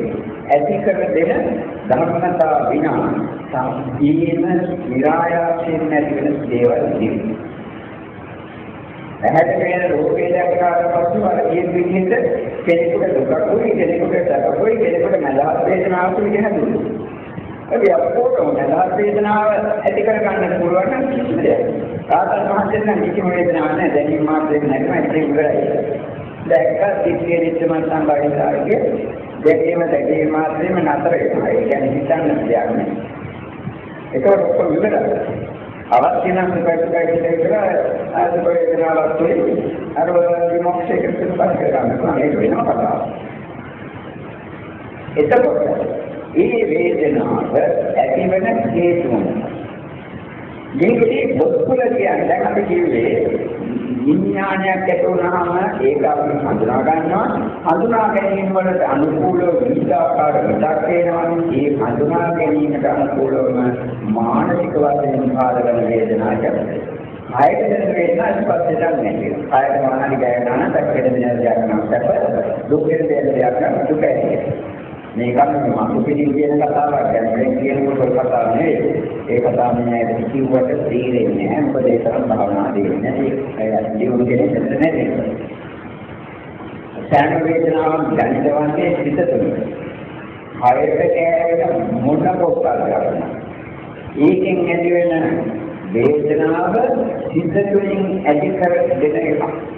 ඇති කර දෙන ධර්මතා විනා සම්පීර්ණ විරායාසයෙන් නැති වෙන දේවල් නෙවෙයි. ඇහැට පේන රූපේ දැක්කාට පස්සෙ අර කියන විදිහට කෙනෙකුට දුකකුයි කෙනෙකුට සැපකුයි කෙනෙකුට මලහත් වේදනාවකුයි කියන අපි අපෝටම මලහත් වේදනාව ඇති කර ගන්න පුළුවන් නම් කිසිම දෙයක්. ආතල් මහත්යෙන් නම් කිසිම වේදනාවක් නැහැ දැනීම මාත්‍රයක් නැතිව ඒක ඉවරයි. දැක්ක සිත්යේ නිත්‍යම සම්බන්ධතාවයේ දැකීම දැකීම මාත්‍රෙම නතර වෙනවා. ඒ කියන්නේ හිතන්න දෙයක් නෑ. ඒක ඔක්කොම ඉවරයි. අවශ්‍ය නම් සුපයිසුකයි කියලා සුපයිසුනාවක් තුලින් අර විමුක්තියකට පත් කරගන්න පුළුවන් ඒක වෙනම කතාවක්. එතකොට මේ වේදනාව ඇතිවන හේතුව මේකේ බොස්කුල කියන්නේ දැන් අපි කිව්වේ විඥානයක් ඇති වුණාම ඒක අපි හඳුනා ගන්නවා. හඳුනා ගැනීම වලට අනුකූලව විවිධාකාර විදක් වෙනවා. ඒ හඳුනා ගැනීමට අනුකූලවම මානසික වශයෙන් පාද වෙන වේදනාවක්. කායික දැන වේදනා ස්පර්ශයක් නැහැ කායික මනහරි ගයනා නම් දැක්කේ දෙයක් නම් සැප දුක් වෙන දෙයක් නම් දුක ඇති. මේකත් මතු පිළින් කියන කතාවක් දැන් මේ කියනකොට කතාව නෙවෙයි. ඒ කතාව මේ කිව්වට තේරෙන්නේ නැහැ. මොකද ඒ තරම් භාවනා දෙන්නේ නැහැ. ඒ ජීවු කෙනෙක් දෙන්නේ නැහැ. සෑම වේදනාවක් දැනෙනවන්නේ සිත තුළ. හයට කෑවෙන මොන කොටසද ගන්න. ඒකෙන් ඇති වෙන වේදනාව සිත තුළින් ඇති කර දෙන එකක්.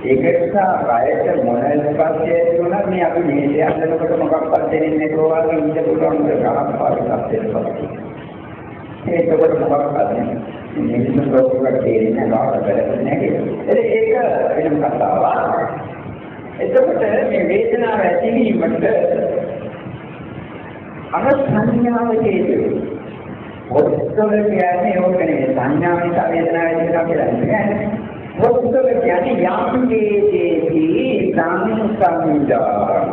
ඒක නිසා රයයට මොනල් පස්සේ වුණා මේ අපි මේකේ අඳනකොට මොකක්වත් දෙන්නේ නැතුව වගේ ඉඳ පුළුවන් ගහක් පාරක් දෙන්නපත්. ඒකකොට මොකක්වත් නැහැ. මිනිස්සු ප්‍රෝග්‍රෑම් දෙන්නේ නැහැ බාහිර නැහැ. ඒක වෙනම කතාවක්. එතකොට මේ වේදනාව ඇතිවීමට අර සංඥාව හේතුව. ඔස්සල කියන්නේ ඕකනේ සංඥාව නිසා වේදනාව ඇති වෙනවා කියලා නේද? මොකද කියන්නේ යම්කේදී සංසංජාන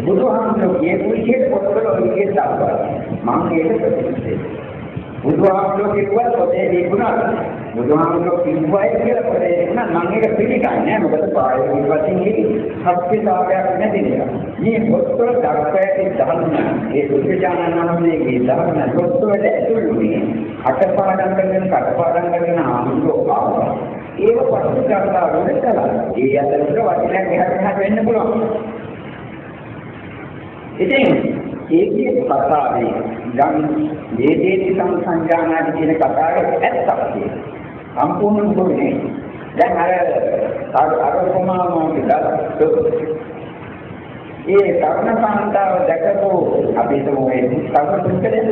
බුදුහාමුදුරුවෝ කියපු විදිහට පොතවල ඔයගේ දාපුවා මම ඒක ප්‍රතික්ෂේප බුදුහාමුදුරුවෝ කිව්වා පොතේ දීුණා බුදුහාමුදුරුවෝ කිව්වයි කියලා පොතේ දීුණා මම ඒක පිළිගන්නේ නැහැ මොකද පාරේ වශයෙන් ඒක සත්‍යතාවයක් නැති නිසා මේ පොතවල දක්වැටි ධර්ම ඒ සුත්‍රජානනාමයේ ධර්ම පොතවල ඇතුළුනේ අටපාඩම් කරගෙන කටපාඩම් කරගෙන ආමුදෝ ආවා ඒක පසු කරලා වෙනකලා ඒ අතරතුර වචනයක් එහාට මෙහාට වෙන්න පුළුවන්. ඉතින් ඒකේ කතාවේ ගම් වේදේති සංසංජානාදී කියන කතාවේ ඇත්තක් තියෙනවා. සම්පූර්ණ දුන්නේ. දැන් අර අර අර කොමාම ඒ කර්ණකාන්තාව දැකපු අපි හිතමු ඒ කර්ණ පුස්තකයේ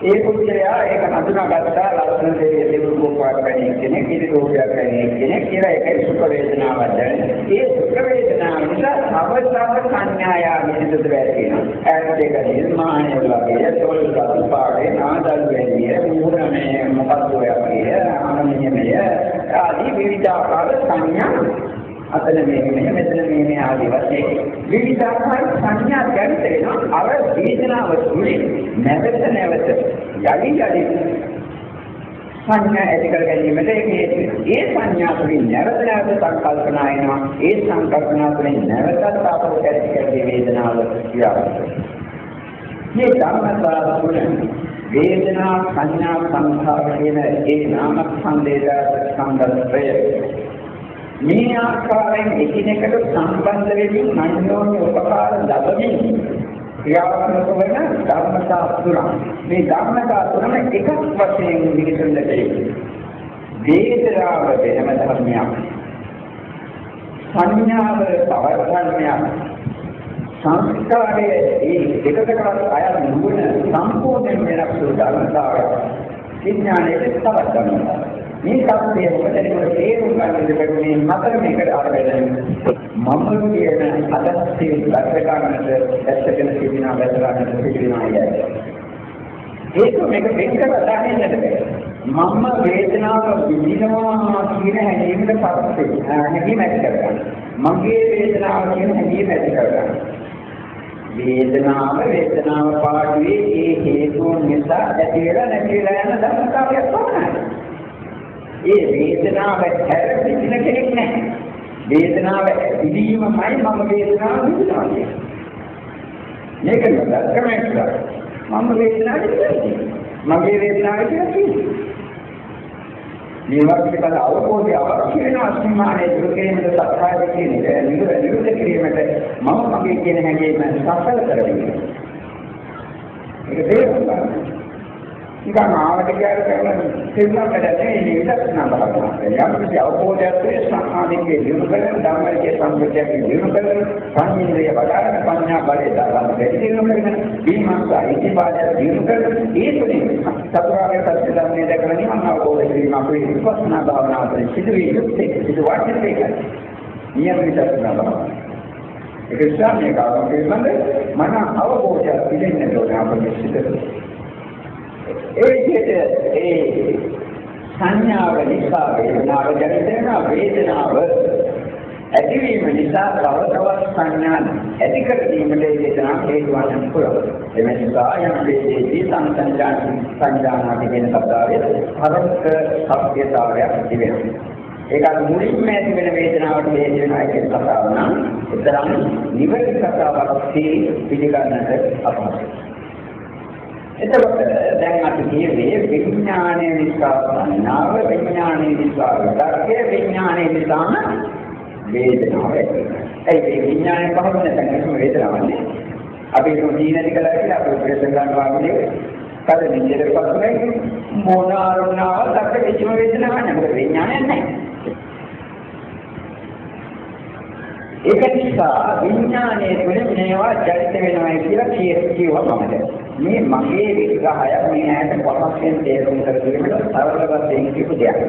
ඒ පුද්ගලයා ඒක හඳුනාගත්තා ලක්ෂණ දෙවිය දෙවියන් කෝපාවක් ගැනීම කෙනෙක් ඉති රෝගයක් ගැනීම කෙනෙක් කියලා ඒකයි සුඛ වේදනාවක් දැනෙන. ඒ සුඛ වේදනාව නිසා අවස්ථාව සංඥාය විදිහට වැටෙනවා. ඇස් දෙක නිර්මාණය වගේ තොල් සතුපාඩේ නාදල් වෙන්නේ මුහුණනේ මොකක්ද ඔය වගේ අනන්‍යමය ආදී විවිධ ආකාර සංඥා අතන මේ මෙහෙම මෙතන මේ මේ ආදී වශයෙන් විවිධාකාර සංඥා ගැනීම වෙනවා අර වේදනාව තුළින් නැවත නැවත යලි යලි සංඥා ඇති කර ගැනීමට ඒක හේතු ඒ සංඥා තුළින් නැවත නැවත සංකල්පනා එනවා. ඒ සංකල්පනා තුළින් නැවතත් ආපහු ඇති කර වේදනාව ක්‍රියාවක් මේ ධර්මතාව තුළින් වේදනා සංඥා සංඛාර කියන ඒ නාම සංදේශ සංගල්පය මේ ආකාරයෙන් එකිනෙකට සම්බන්ධ වෙමින් අන්‍යෝන්‍ය උපකාර ලැබමින් ක්‍රියාත්මක වන ධර්මතා තුනක්. මේ ධර්මතා තුනම එකක් වශයෙන් විගසන්න දෙයි. වේදනාව වෙනම ධර්මයක්. සංඥාව තව ධර්මයක්. සංස්කාරයේ ඒ එකකටවත් අයත් නුවණ සම්පූර්ණයෙන් වෙනස් වූ ධර්මතාවය විඥානයේ තවත් ගන්නවා. මේ සත්‍යය මොකද ඒක තේරුම් ගන්න දෙන්නේ මතර මේකට අරගෙන මම කියන අදහසේ දැක ගන්නට ඇත්තටම කියනවා වැට ගන්නට පිළිවෙනවා කියන්නේ. ඒක මේක දෙකකට දාන්නට බෑ. මම වේදනාව විඳිනවා කියන හැඟීමට පස්සේ හැඟීම ඇති කරගන්න. මගේ වේදනාව කියන හැඟීම ඇති කරගන්න. වේදනාව වේදනාව පාඩුවේ ඒ හේතුන් නිසා ඇති වෙලා නැති වෙලා යන ධර්මතාවයක් පමණයි. ඒ වේදනාව හැර පිටින කෙනෙක් නැහැ. වේදනාව ඉදීමමයි මම වේදනාව විඳිනවා කියන්නේ. මේක නදක්කමක් මම වේදනාව විඳිනවා. මගේ වේදනාව කියන්නේ මේ වගේ බල අවබෝධය අවශ්‍ය වෙන අස්මානයේ දුරු කිරීමට සත්‍යය කියන නිරුද්ධ නිරුද්ධ කිරීමට මම මගේ කියන හැඟීම සඵල කරගන්න. ඒක තේරුම් ගන්න. නිකන් ආවට කියලා කරන තේරුම් ගන්න විදර්ශනා බලනවා. යම්කිසි අවබෝධයක් වේ සම්මාදිකේ දිනු කරන ධර්මයේ සම්පූර්ණයක් දිනු කරන සංහිඳිය වඩාන පඤ්ඤා බලය දාලා දෙතිනු කරන විමර්ශා ඉතිපාදයක් දිනු කරන ඒ තුනේ චතුරාර්ය සත්‍ය ධර්මයේ දැකලා නිවන් අවබෝධ කිරීම අපේ විපස්සනා භාවනාවට සිදුවිය යුත්තේ සිදුවට ඒකයි. නියම විදර්ශනා භාවනාව. ඒක නිසා මේ කාරණා පිළිබඳ මන අවබෝධයක් පිළිෙන්න ඕනේ අපේ සිතේ. ඒ විදිහට ඒ සංඥාව නිසා වේදනාව ජනිත වෙන වේදනාව ඇතිවීම නිසා තව තවත් සංඥා ඇති කර දීමට වේදනාව හේතු වන්න පුළුවන්. ඒ නිසා යම් වේදේදී සංසංජාන සංජානාති කියන කතාවේ හරක සත්‍යතාවයක් තිබෙනවා. ඒක මුලින්ම ඇති වෙන වේදනාවට හේතු වෙනවා කියන කතාව නම් ඒතරම් නිවැරදි කතාවක් පිළිගන්නට අපහසුයි. එතකොට දැන් අපි කියවේ විඥානයේ නිසා සංඥාව විඥානයේ නිසා විතර්කය විඥානයේ නිසාම වේදනාව ඇති. ඒ විඥානයේ පහළ නැත්නම් වේදනාවන්නේ අපි මොනීනදි කළා කියලා අපි ප්‍රශ්න ගන්නවා වගේ කල නිජයට පස්සෙයි මොන ආරම්භනාව දක්ක කිසිම වේදනාවක් නැහැ. මොකද විඥානයක් නැහැ. ඒක නිසා විඥානයේ තුළ මේවා ජනිත වෙනවා කියලා කියනවා මම මේ මගේ විග්‍රහය මේ ඇයට පහසෙන් තේරුම් කර දීමට සරල වශයෙන් කියපු දෙයක්.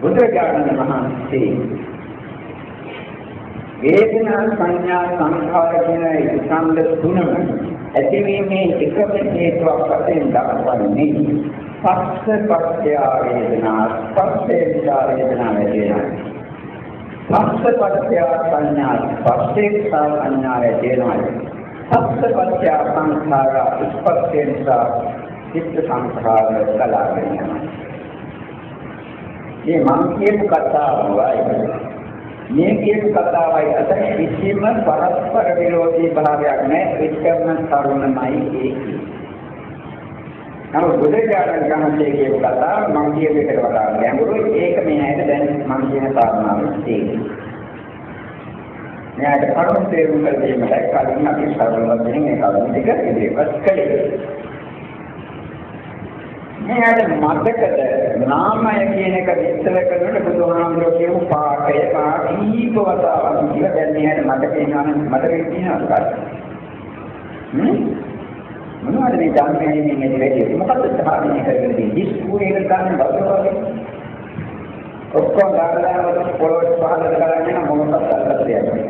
බුදුරජාණන් වහන්සේ වේදනා සංඥා සංඛාර කියන ස්කන්ධ තුනම ඇතිවීමේ එකම හේතුවක් වශයෙන් දක්වන්නේ පස්ස පස්ය වේදනා පස්සේ විචාර වේදනා වේදනා පස්ස පස්ය සංඥා පස්සේ සංඥා වේදනා සත්පත්‍ය සංඛාර උත්පත්ති නිසා චිත්ත සංඛාර කලාගෙන යනවා. මේ මම කියපු කතාවයි මේ කියපු කතාවයි අතර කිසිම පරස්පර විරෝධී භාවයක් නැහැ එකම කරුණමයි ඒකයි. නමුත් බුදුරජාණන් වහන්සේ කියපු කතාව මම කියපු එකට වඩා ගැඹුරුයි ඒක මේ ඇයිද දැන් මම කියන කාරණාව තියෙන්නේ. මෙයාට කරුණු තේරුම් කර දීමටයි කලින් අපි සරල වශයෙන් මේ කරුණු ටික ඉදිරිපත් කළේ. මෙයාට මතකද නාමය කියන එක විස්තර කරනකොට බුදුහාමුදුරුවෝ කියපු පාඨය මා කීප වතාවක් කියලා දැන් මෙයාට මතක වෙනවා මතකෙ තියෙනවා හ්ම් මොනවද මේ ධම්මයේ මේ දෙවියන් මොකක්ද ස්ථාපනය කරගෙන තියෙන්නේ? ඉස්කෝලේ ගන්න බස්සවගේ ඔක්කොම දාලා පොළොවට පහළට කරගෙන මොනවද අල්ලලා තියෙන්නේ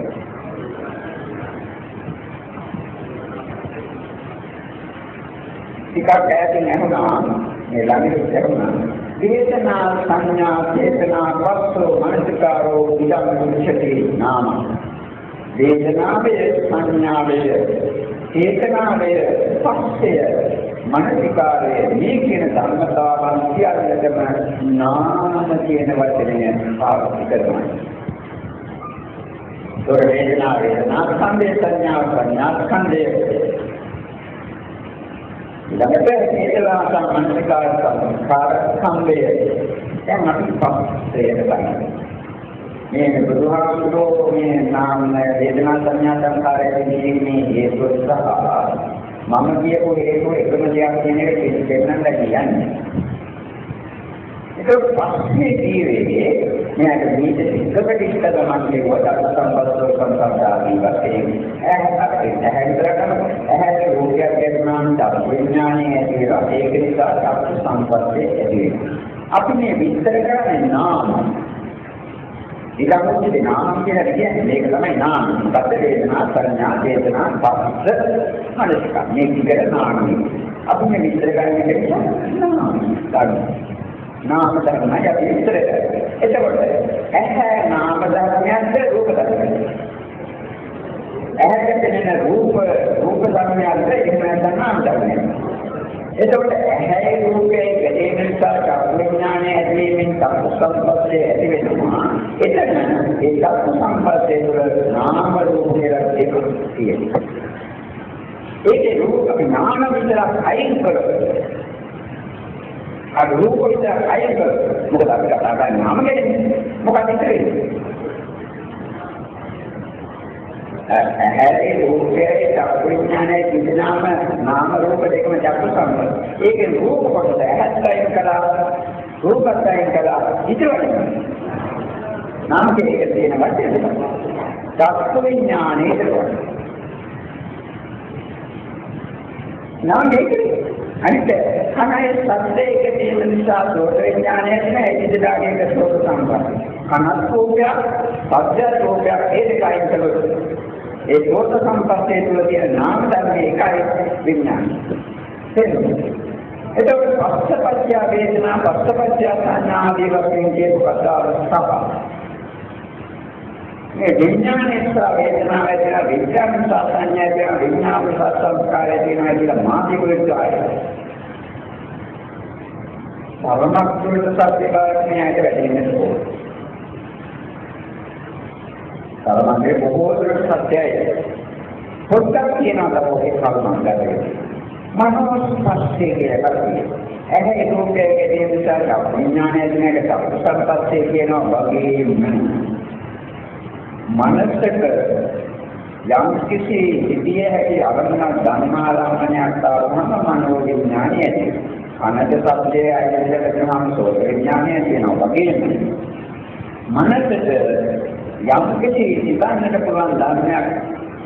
ටිකක් ඈතින් ඇහුණා මේ ළඟට ඇහුණා වේදනා සංඥා චේතනා පස්සෝ මනසිකාරෝ ඉදම් මුච්ඡති නාම. වේදනාවේ සංඥාවේ චේතනාවේ පස්සය මනසිකාරය මේ කියන ධර්මතාවන් සියල්ලටම නාම කියන වචනය පාවිච්චි කරනවා. තොර වේදනා වේදනා ස්කන්ධේ සංඥා සංඥා ස්කන්ධේ ළඟට හේතලා සම්මන්ත්‍රකාර සංස්කාර සම්බය දැන් අපි පස්සේට ගන්නවා. මේ බුදුහාමුදුරෝ මේ නාම වේදනා සංඥා සංකාරය කියන්නේ හේතු සහ මම කියපු හේතු එකම දෙයක් කියන එක දෙන්නත් කියන්නේ. ඒක පස්සේ ජීවිතේ මෙයාට මේක සිද්ධකට ඉස්සර මම කියුවා සම්පස්සෝ සංසාරාදී වශයෙන්. ඇහැ විතර ඇහැ රූපයක් ගැනනම් චක්කු විඥානය ඇති වෙනවා ඒක නිසා චක්කු සංපස්සේ ඇති වෙනවා. අපි මේ විස්තර කරන්නේ නාම. ඊළඟට නාම කියලා කියන්නේ මේක තමයි නාම. සත්‍ය වේදනා සංඥා වේදනා පස්ස මනසක මේ විතර නාම. අපි මේ විස්තර කරන්නේ නාම. නාම ධර්මයි අපි විස්තර කරන්නේ. එතකොට ඇහැ නාම ධර්මයන්ද රූප ධර්මයන්ද? ඇහැට පෙනෙන රූප රූප ධර්මයන්ද එහෙම නැත්නම් නාම ධර්මයන්ද? එතකොට ඇහැයි රූපේ ගැටීම නිසා චක්කු විඥානය ඇතිවීමෙන් චක්කු සංපස්සේ ඇති වෙනවා. එතන ඒ චක්කු සංපස්සේ තුළ නාම රූප කියලා එකක් තියෙනවා. ඒකේ රූප අපි නාම විතරක් අයින් කරලා අර රූප විතරක් අයින් කරලා මොකද අපි කතා කරන්නේ නාම ගැන මොකක්ද කියන්නේ? ඇහැේ රූපයේ චක්කු විඥානයේ තිබෙනාම නාම රූප දෙකම චක්කු සම්පත. ඒකේ රූප කොටස ඇහැත්යෙන් කළා රූපයෙන් කළා ඉතිරවල. නාම කියන තියෙන වචනේ. චක්කු විඥානයේ දරවල. නාම දෙකේ අනිත් කනයේ සද්දයක තියෙන නිසා සෝත විඥානය කියන ඇයිදලාගේ සෝත සම්පත. කනත් රූපයක්, සද්ද රූපයක් ඒ දෙකයින් කළොත් ඒ දෝෂ සම්පස්සේ තුල තියෙන නාම ධර්මයේ එකයි විඥානය. එතකොට පස්සපච්චය වේදනා පස්සපච්චය සංඥා ආදී වශයෙන් කියපු කතාව සපා. මේ විඥානයේ සහ වේදනාව ඇතුළත විඥාන සහ සංඥා කියන විඥාන සහ සංස්කාරය තියෙනවා කියලා මාධ්‍ය කුලිකාරය. පරමක් තුළ සත්‍ය කාරණේ ඇයිද වැටෙන්නේ කොහොමද? කර්මන්නේ බොහෝ දුරට සත්‍යයි. පොඩ්ඩක් කියනවා තමයි කර්මං ගැටේ. මනෝස්පස්සේ කියලා කියනවා. ඇහැ රූපයේ ගැටේ නිසා විඥානය දිනක සත්පස්සේ කියනවා වගේම මනසට යම් කිසි සිටිය හැකි අරමුණක් ධර්මාරම්භණයක් ආවම මනෝ විඥානය ඇති. අනද සත්‍යය අයිතිද කරනවාම සෝත විඥානය තියෙනවා වගේම මනසට යම් කිසි හිතන්නට පුළුවන් ධර්මයක්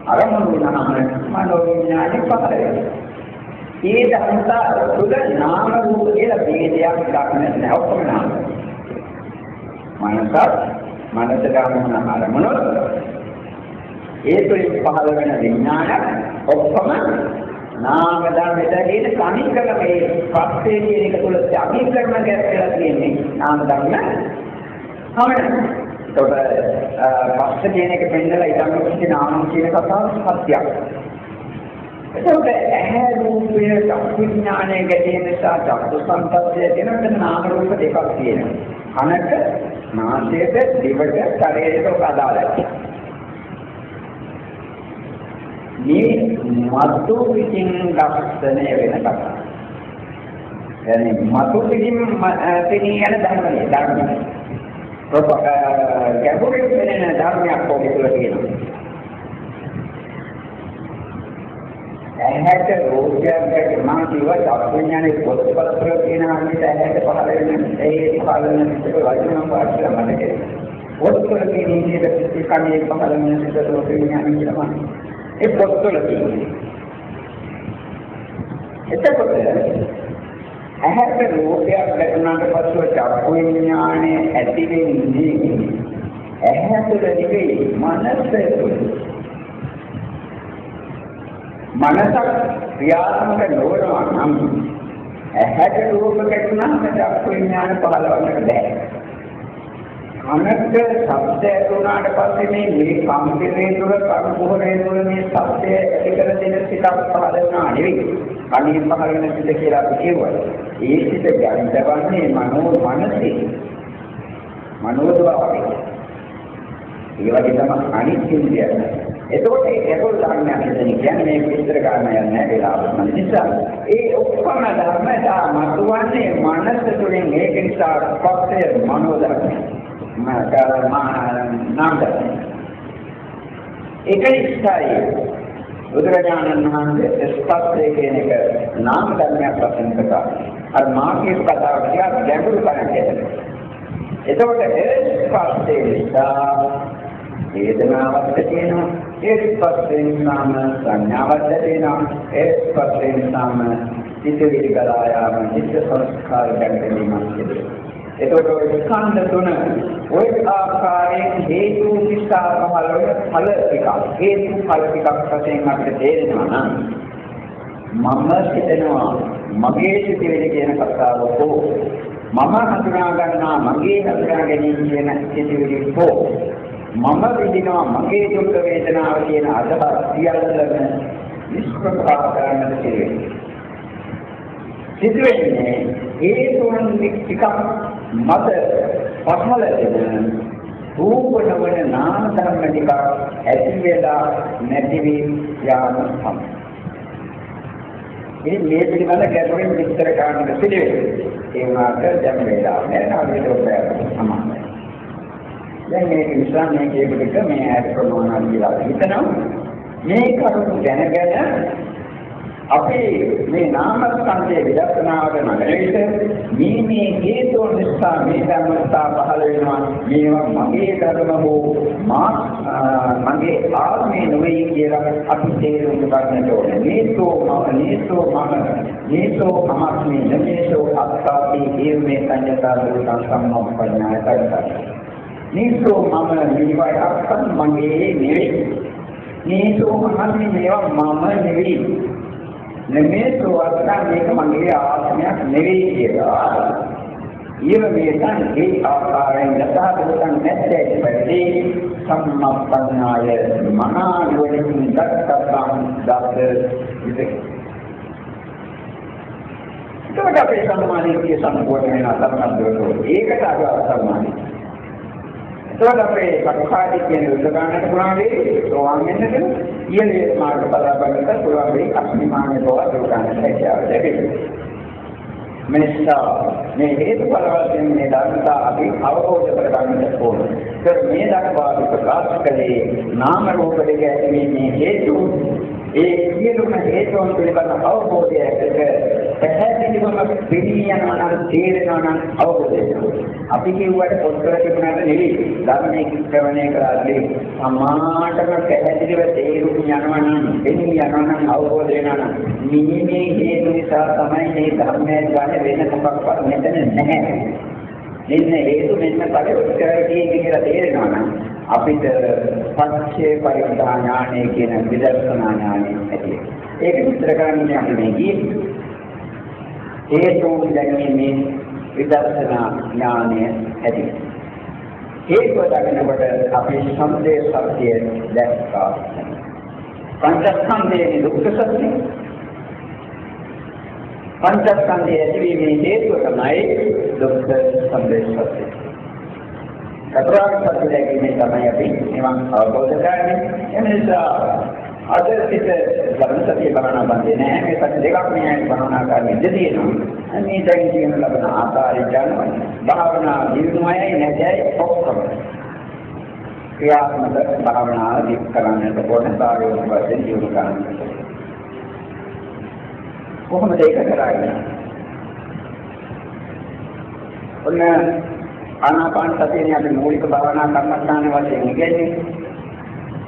අරමුණු වුණාම මනෝවිඥානෙ පහළ වෙනවා. ඒ ධර්මතා තුළ නාම රූප කියලා ભેදයක් දක්නට නැහැ ඔක්කොම නාම. මනසත් මනස ගන්න අරමුණු ඒ තුළින් පහළ වෙන විඥාන ඔක්කොම නාම ධර්ම දෙකේ සමීකරණ මේ පස්සේ කියන එක තුළ සමීකරණ ගැස් කියලා තියෙන්නේ නාම ධර්ම. හරිද? එතකොට පස්ස කියන එක පෙන්නලා ඊළඟ කිසි නාම කියන කතාව සත්‍යයක්. එතකොට ඇහැ රූපය විඥානයේ ගැටේ නිසා චක්කු සංපස්සය දෙනකොට නාම රූප දෙකක් තියෙනවා. කනට, නාසයට, දිවට, ශරීරයට අදාළයි. මේ මතු පිටින් දර්ශනය වෙන කතාව. يعني මතු පිටින් පිටින් යන ධර්මනේ ධර්මනේ ගැඹුරින් වෙන ධර්මයක් ඔබ තුළ තියෙනවා. ඇහැට රෝගයක් ගැටමා කිව්ව චක්කුඥානේ පොත්පල තුළ තියෙන අනිත් ඇහැට පහළ වෙන ඒ පහළ වෙන විදිහට වචනම් වාක්‍ය මතක පොත්වල තියෙන විදිහට කණේ පහළ වෙන විදිහට රෝග විඥාන කියලා මම ඒ පොත්වල තියෙන්නේ එතකොට ඇහැට රූපයක් ලැබුණාට පස්සෙ චක්කු විඥානය ඇති වෙන්නේ ඇහැ තුළ නෙවෙයි මනස තුළ. මනසක් ක්‍රියාත්මක නොවනවා නම් ඇහැට රූප ගැටුණාම චක්කු විඥාන පහළවන්නට බෑ. කනට ශබ්ද ඇතුණාට පස්සේ මේ මේ කම්පිතේ තුළ කර්පුහරේ තුළ මේ ශබ්දය ඇති කර දෙන සිතක් පහළ වෙනා නෙවෙයි. කණින් පහළ වෙන සිත කියලා අපි කියුවා. ඒ සිත ජනිතවන්නේ මනෝ මනසේ. මනෝද්වාරේ. ඒ වගේ තමයි අනිත් ඉන්දිය. එතකොට ඒකෝ ධර්මයක් කියන්නේ මේ විස්තර කරන්න යන්නේ නැහැ වෙලාවට නිසා. ඒ ඔක්කොම ධර්ම තා මතුවන්නේ මනස තුළින් ඒක නිසා පස්සේ මනෝධර්මයි. නාම ඒක ඉස්සයි බුදුරජාණන් වහන්සේ ස්පස්තය කියන එක නාම ධර්මයක් වශයෙන් කතා. අර මාගේ කතාව ටිකක් ගැඹුරු කරන්නේ. එතකොට ඒ ස්පර්ශය නිසා වේදනාවක් තියෙනවා ඒ ස්පර්ශයෙන් නිසාම සංඥාවක් දැනෙනවා ඒ ස්පර්ශයෙන් නිසාම සිතුවිලි ගලා යාම චිත්ත සංස්කාර දැක්වීමක් සිදුවෙනවා එතකොට ඔය ස්කන්ධ තුන. ඔය ආකාරයෙන් හේතු නිසා පහළ වෙන ඵල ටිකක්. හේතු ඵල ටිකක් වශයෙන් අපිට තේරෙනවා නම් මම හිතනවා මගේ සිතුවිලි කියන කතාව හෝ මම හඳුනා ගන්නා මගේ හඳුනා ගැනීම කියන සිතුවිලි හෝ මම විඳිනවා මගේ දුක් වේදනාව කියන අදහස් සියල්ලම නිෂ්ප්‍රභා කරන්නට සිදුවෙනවා. සිදුවෙන්නේ හේතුන් ටිකක් මත පහළ වෙන රූපණවන නාම ධර්ම ටික ඇති වෙලා නැති වී යාම තමයි. ඉතින් මේ පිළිබඳ ගැටලුවෙන් විස්තර කරන්න සිදුවෙන්නේ. ඒ වුණාට දැන් වේලා නැහැ නේද ඔබට සමානයි. දැන් මේක නිසා මේ කියපු එක මේ ඇට ප්‍රමාණ කියලා හිතනවා. මේ කරුණු දැනගෙන අපි මේ නාමස්කන්ධයේ විදර්ශනාවට නගලෙට මේ මේ හේතු නිසා මේ ධර්මතා පහළ වෙනවා. මේවා මගේ ධර්ම හෝ මා මගේ ආත්මේ නෙවෙයි කියලා අපි තේරුම් ගන්නට ඕනේ. මේසෝ මම නේසෝ මම නේසෝ මමස්මි නමේසෝ අත්තාපි හේමේ සංයතා දුක්ඛ සම්මප්පඤ්ඤාය කරතා නේසෝ මම මේවා අත්තන් මගේ නෙවෙයි. නේසෝ මමස්මි මේවා මම නෙවෙයි. නෙමෙයි අත්තන් මේක මගේ ආත්මයක් නෙවෙයි කියලා. ඊව මේකන් ඒ ආකාරයෙන් යථාභූතං නැත්තේ පැති සම්මප්පඤ්ඤාය මනානුවණින් දක්කප්පං දක්ක ඉතින්. ඒකට අපේ සම්මානීය සම්පූර්ණ වෙන අතරමැද ඒකට අග සම්මානීය ඒකත් අපේ සක්කාදී කියන යුද්ධ ගන්නට පුළුවන් වෙයි සෝවාන් වෙන්නට ඊයේ මාර්ග බලාපොරොත්තු පුළුවන් වෙයි අස්මිමානේ බව දුරගන්නට හැකියාව ලැබෙනවා මිනිසා මේ හේතුඵල වශයෙන් මේ ධර්මතා අපි අවබෝධ කරගන්නට ඕන. ඒක මේ දක්වා ප්‍රකාශ කළේ නාම රූප දෙක ඇතිවීමේ හේතු ඒ සියලුම හේතුන් පිළිබඳ අවබෝධය ඇතික පැහැදිලිවම පිළී යනවා නම් තේරෙනවා නම් අවබෝධය අපි කියුවට පොත්වල තිබුණාට නෙවෙයි ධර්මයේ ශ්‍රවණය කරද්දී සමානටම පැහැදිලිව තේරුම් යනවා නම් පිළී යනවා නම් අවබෝධ වෙනවා නම් නිමේ හේතු නිසා තමයි මේ ධර්මය ගන්න වෙන මොකක්වත් මෙතන නැහැ මෙන්න හේතු මෙන්න ඵලෙ උත්තරයි කියලා තේරෙනවා නම් අපිට පච්චේ පරිඥා ඥානය කියන විදර්ශනා ඥානය ඇති. ඒක විස්තර කරන්නේ අපි මේ ගියේ. හේතුන් දැනීමේ විදර්ශනා ඥානය ඇති. හේතුව දකිනකොට අපි සම්දේ සත්‍ය දැක්කා. පංචස්කන්ධයේ දුක්ඛ සත්‍ය පංචස්කන්ධයේ ඇතිවීමේ හේතුව තමයි දුක්ඛ සම්දේ සත්‍ය. චතුරාර්ය සත්‍ය දැකීමේ තමයි අපි නිවන් අවබෝධ කරන්නේ. ඒ නිසා අද සිට ධර්ම සත්‍ය භවනා බන්දේ නැහැ. මේ සත්‍ය දෙකක් මේ භවනා කරන්නේ දෙතියනවා. මේ දැන් කියන ලබන ආකාරය ගන්නවා. භාවනා ජීවිතමයයි නැතයි ඔක්කොම. ක්‍රියාත්මක භාවනා දික් කරන්නට ඕන සාරෝප වශයෙන් ජීවත් කරන්න. කොහොමද ඒක කරන්නේ? ඔන්න ආනාපාන සතියනේ අපි මූලික භාවනා කර්මස්ථාන වශයෙන් ඉගෙනන්නේ.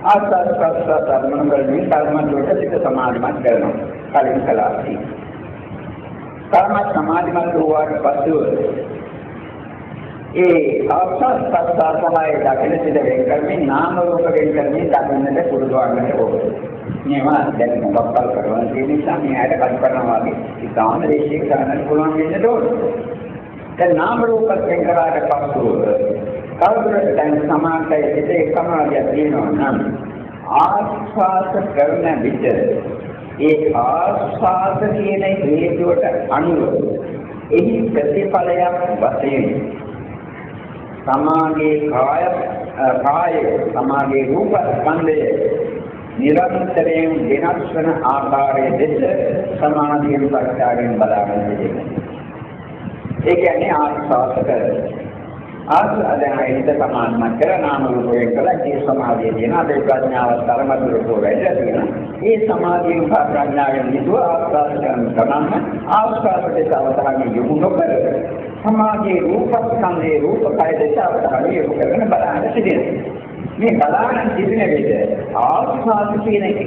ආස්වාද ප්‍රස්වාස ධර්ම වලින් කර්ම දුරට සිත සමාධිමත් කරනවා. කලින් කලාපී. කර්ම සමාධිමත් වූාට පසු ඒ ආස්වාද ප්‍රස්වාසය දකින සිට වෙන් කරමින් නාම රූප වෙන් කරමින් දකින්නට පුරුදු වන්නට ඕනේ. මේවා දැන් මොකක්ද කරනවා කියන නිසා මේ ඇයට කල්පනා වගේ ඉතාම දේශික ගන්නට පුළුවන් වෙන්න ඕනේ. දැන් නාම රූප වෙන් කරාට පස්සෙ කවුරුත් දැන් සමාන්තය ඉතේ සමාධිය තියෙනවා නම් ආස්වාද කරන විට ඒ ආස්වාද කියන හේතුවට අනුව එහි ප්‍රතිඵලයක් වශයෙන් සමාගේ කාය කාය සමාගේ රූප ස්කන්ධය නිරන්තරයෙන් වෙනස් වන ආකාරයේ දෙස සමාධියෙන් පරිචාරයෙන් බලාගෙන ඉන්නේ ඒ කියන්නේ ආස්වාද කරන. ආස්වාදයන් හිත සමානම කර නාම රූපයෙන් කළා ඒ සමාධිය තියෙන අපේ ප්‍රඥාව තරමදුරට වැඩිලා තියෙනවා. ඒ සමාධියෙන් පා ප්‍රඥාවෙන් නිදුව ආස්වාද කරන ගමන් ආස්වාදයට අවධානය යොමු නොකර සමාධියේ රූපස්කන්ධයේ රූපකය දෙස අවධානය යොමු කරගෙන බලන්න සිටිනවා. මේ බලාගෙන සිටින විට ආස්වාද කියන එක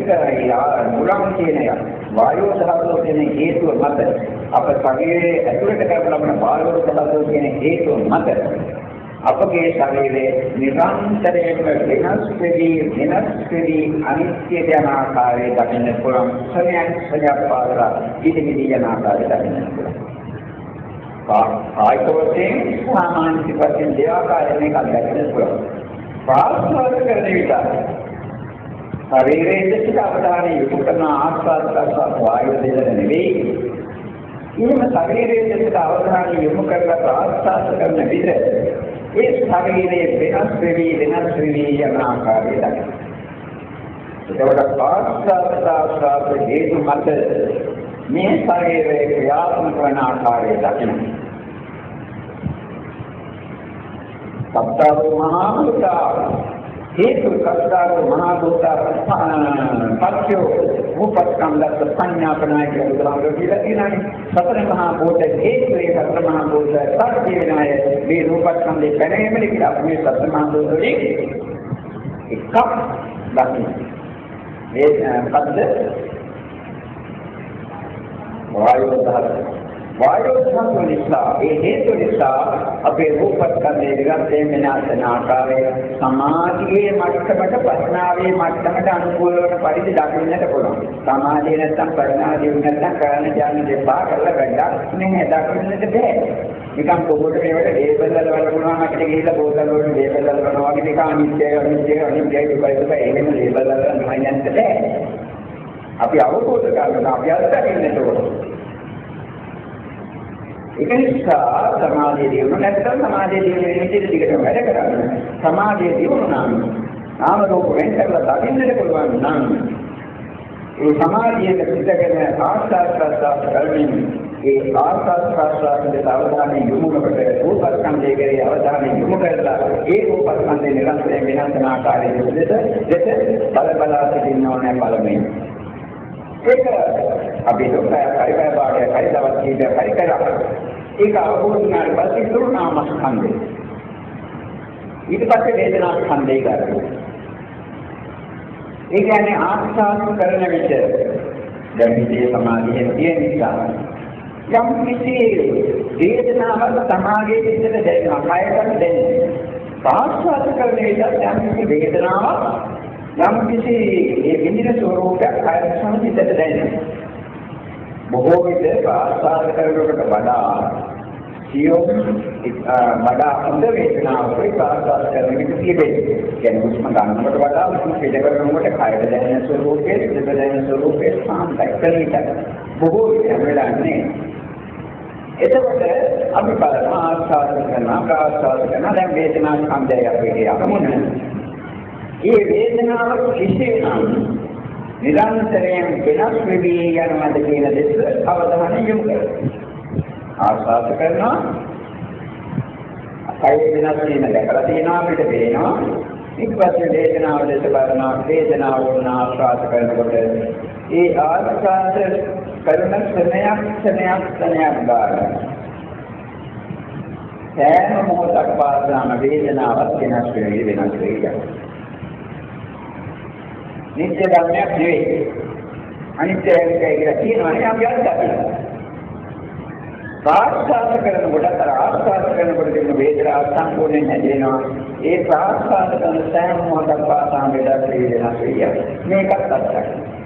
මුලම් කියන වායෝ ධාතුව කියන හේතුව මත අප ශරීරයේ ඇතුළට කරන ලබන වායෝ ධාතුව කියන හේතුව මත අපගේ ශරීරයේ නිරන්තරයෙන්ම වෙනස් වෙවි වෙනස් වෙවි අනිත්‍ය යන ආකාරය දකින්න පුළුවන් සමයක් සමයක් පාදලා ඉදිමිදි යන ආකාරය දකින්න පුළුවන්. කායික වශයෙන් සාමාන්‍ය වශයෙන් දෙආකාරයෙන් මේක දකින්න පුළුවන්. ප්‍රාස්වාද කරන විට ශරීරයේ දෙක අවධානය යොමු කරන ආස්වාද ප්‍රාස්වාද වායු දෙක නෙවෙයි. ඊම ශරීරයේ දෙක අවධානය යොමු කරලා ප්‍රාස්වාද කරන විට ඒ ශරීරයේ වෙනස් වෙවි වෙනස් වෙවි යන ආකාරය දක්වනවා. ඒකට පාස්වාදාස්වාද හේතු මත මේ ශරීරයේ ක්‍රියාත්මක වන ආකාරය දක්වනවා. සත්තාව මහා භූතා හේතු සත්තාව මහා භූතා පත්‍යෝ උපස්කන්ධ සංඥාපනාය කියලා උදාහරණ දීලා තියෙනවානේ සතර මහා භූත හේතුයේ සතර මහා භූත සත්‍ය වෙනාය. මේ රූපස්කන්ධේ පැනීමේ කියලා අපි මේ සතර මහා භූත වලින් එකක් දකින්න මේ පද්ද වායු ධාතුව වායෝ ධාතුව නිසා ඒ හේතු නිසා අපේ රූපස්කන්ධයේ විගතයෙන් වෙනස් ආකාරය සමාධියේ මට්ටමට ප්‍රඥාවේ මට්ටමට අනුකූල වන පරිදි දකින්නට පුළුවන්. සමාධිය නැත්තම් ප්‍රඥාදිය නැත්තම් කරන්න ඥාන දෙපා කරලා ගන්න නේ දකින්නට බෑ. නිකන් පොකට මේවට ලේබල් වල වල පුළුවන් අපිට ගිහිල්ලා බෝතල් වල ලේබල් වල කරනවා වගේ නිකන් අනිත්‍යයි අනිත්‍යයි අනිත්‍යයි දුකයි දුකයි එහෙම ලේබල් වල නමයන්ට බෑ. අපි අවබෝධ කරගන්න අපි අත්දකින්නට ඕනේ. ඒක නිසා සමාධිය දියුණු නැත්නම් සමාධිය දියුණු වෙන විදිහට දිගටම වැඩ කරන්න. සමාධිය දියුණු නම් නාම රූප වෙන් කරලා දකින්නට පුළුවන් නම් ඒ සමාධියට පිටගෙන ආස්වාද ප්‍රසආස කරමින් ඒ ආස්වාද ප්‍රසආසයේ අවධානය යොමු කොට රූපස්කන්ධයේ කෙරේ අවධානය යොමු කරලා ඒ රූපස්කන්ධේ නිරන්තරයෙන් වෙනස් වෙන ආකාරයේ දෙස දෙස බල බලා සිටින්න ඕනේ බලමින් ඒක අපි දුක්ඛය පරිපය භාගය හරි දවස් කීපයක් හරි කරා. ඒක අවබෝධ වුණාට පස්සේ තුරු නාමස්කන්ධය. ඊට පස්සේ වේදනා ස්කන්ධය ගන්නවා. ඒ කියන්නේ ආස්වාද කරන විට දැන් මේ සමාධිය තියෙන නිසා යම් කිසි වේදනාවක් සමාගයේ විතර දැනෙනවා. කයකට දැනෙනවා. ආස්වාද කරන විට යම් කිසි වේදනාවක් යම් කිසි මේ විඳින ස්වરૂපයක් කාය සම්පිතට දැනෙනවා. බොහෝ විට ආස්වාද කරනකොට වඩා සියොම් වඩා හොඳ වේදනාවක් ආස්වාද කරන විට තියෙන්නේ. කියන්නේ උස්ම ගන්නකොට වඩා උස්ම පිළ කරනකොට කායද දැනෙන ස්වરૂපයේ සිත දැනෙන ස්වરૂපයේ සාන්දක්කලිට බොහෝ විට වෙලාන්නේ. එතකොට අපි බලන ආස්වාද කරන ආස්වාද කරන දැන් වේදනා ස්කන්ධය අපේ අරමුණ ඒ වේදනාව කිසිනම් නිරන්තරයෙන් වෙනස් වෙවි යනවාද කියන දෙස අවධානය යොමු කරනවා. ආස්වාද කරනවා. කය වෙනස් වීම දැකලා තියෙනවා අපිට පේනවා. ඊපස්සේ වේදනාව දෙස බලනවා වේදනාව වුණ ආස්වාද කරනකොට ඒ ආස්වාද කරන ක්ෂණයක් ක්ෂණයක් ක්ෂණයක් ගන්න. සෑම මොහොතක් පාසාම වේදනාවක් වෙනස් වෙවි වෙනස් වෙවි යනවා. නිත්‍ය ධර්මයක් නෙවෙයි. අනිත්‍යයි කියලා කියනවානේ අපි අත්දකිනවා. ප්‍රාස්වාද කරනකොට අර ආස්වාද කරනකොට දෙන වේදනාව සම්පූර්ණයෙන් හැදෙනවා. ඒ ප්‍රාස්වාද කරන සෑම මොහොතක් පාසාම වේදනාවක් වෙනස් වෙයි. මේකත් අත්දකිනවා.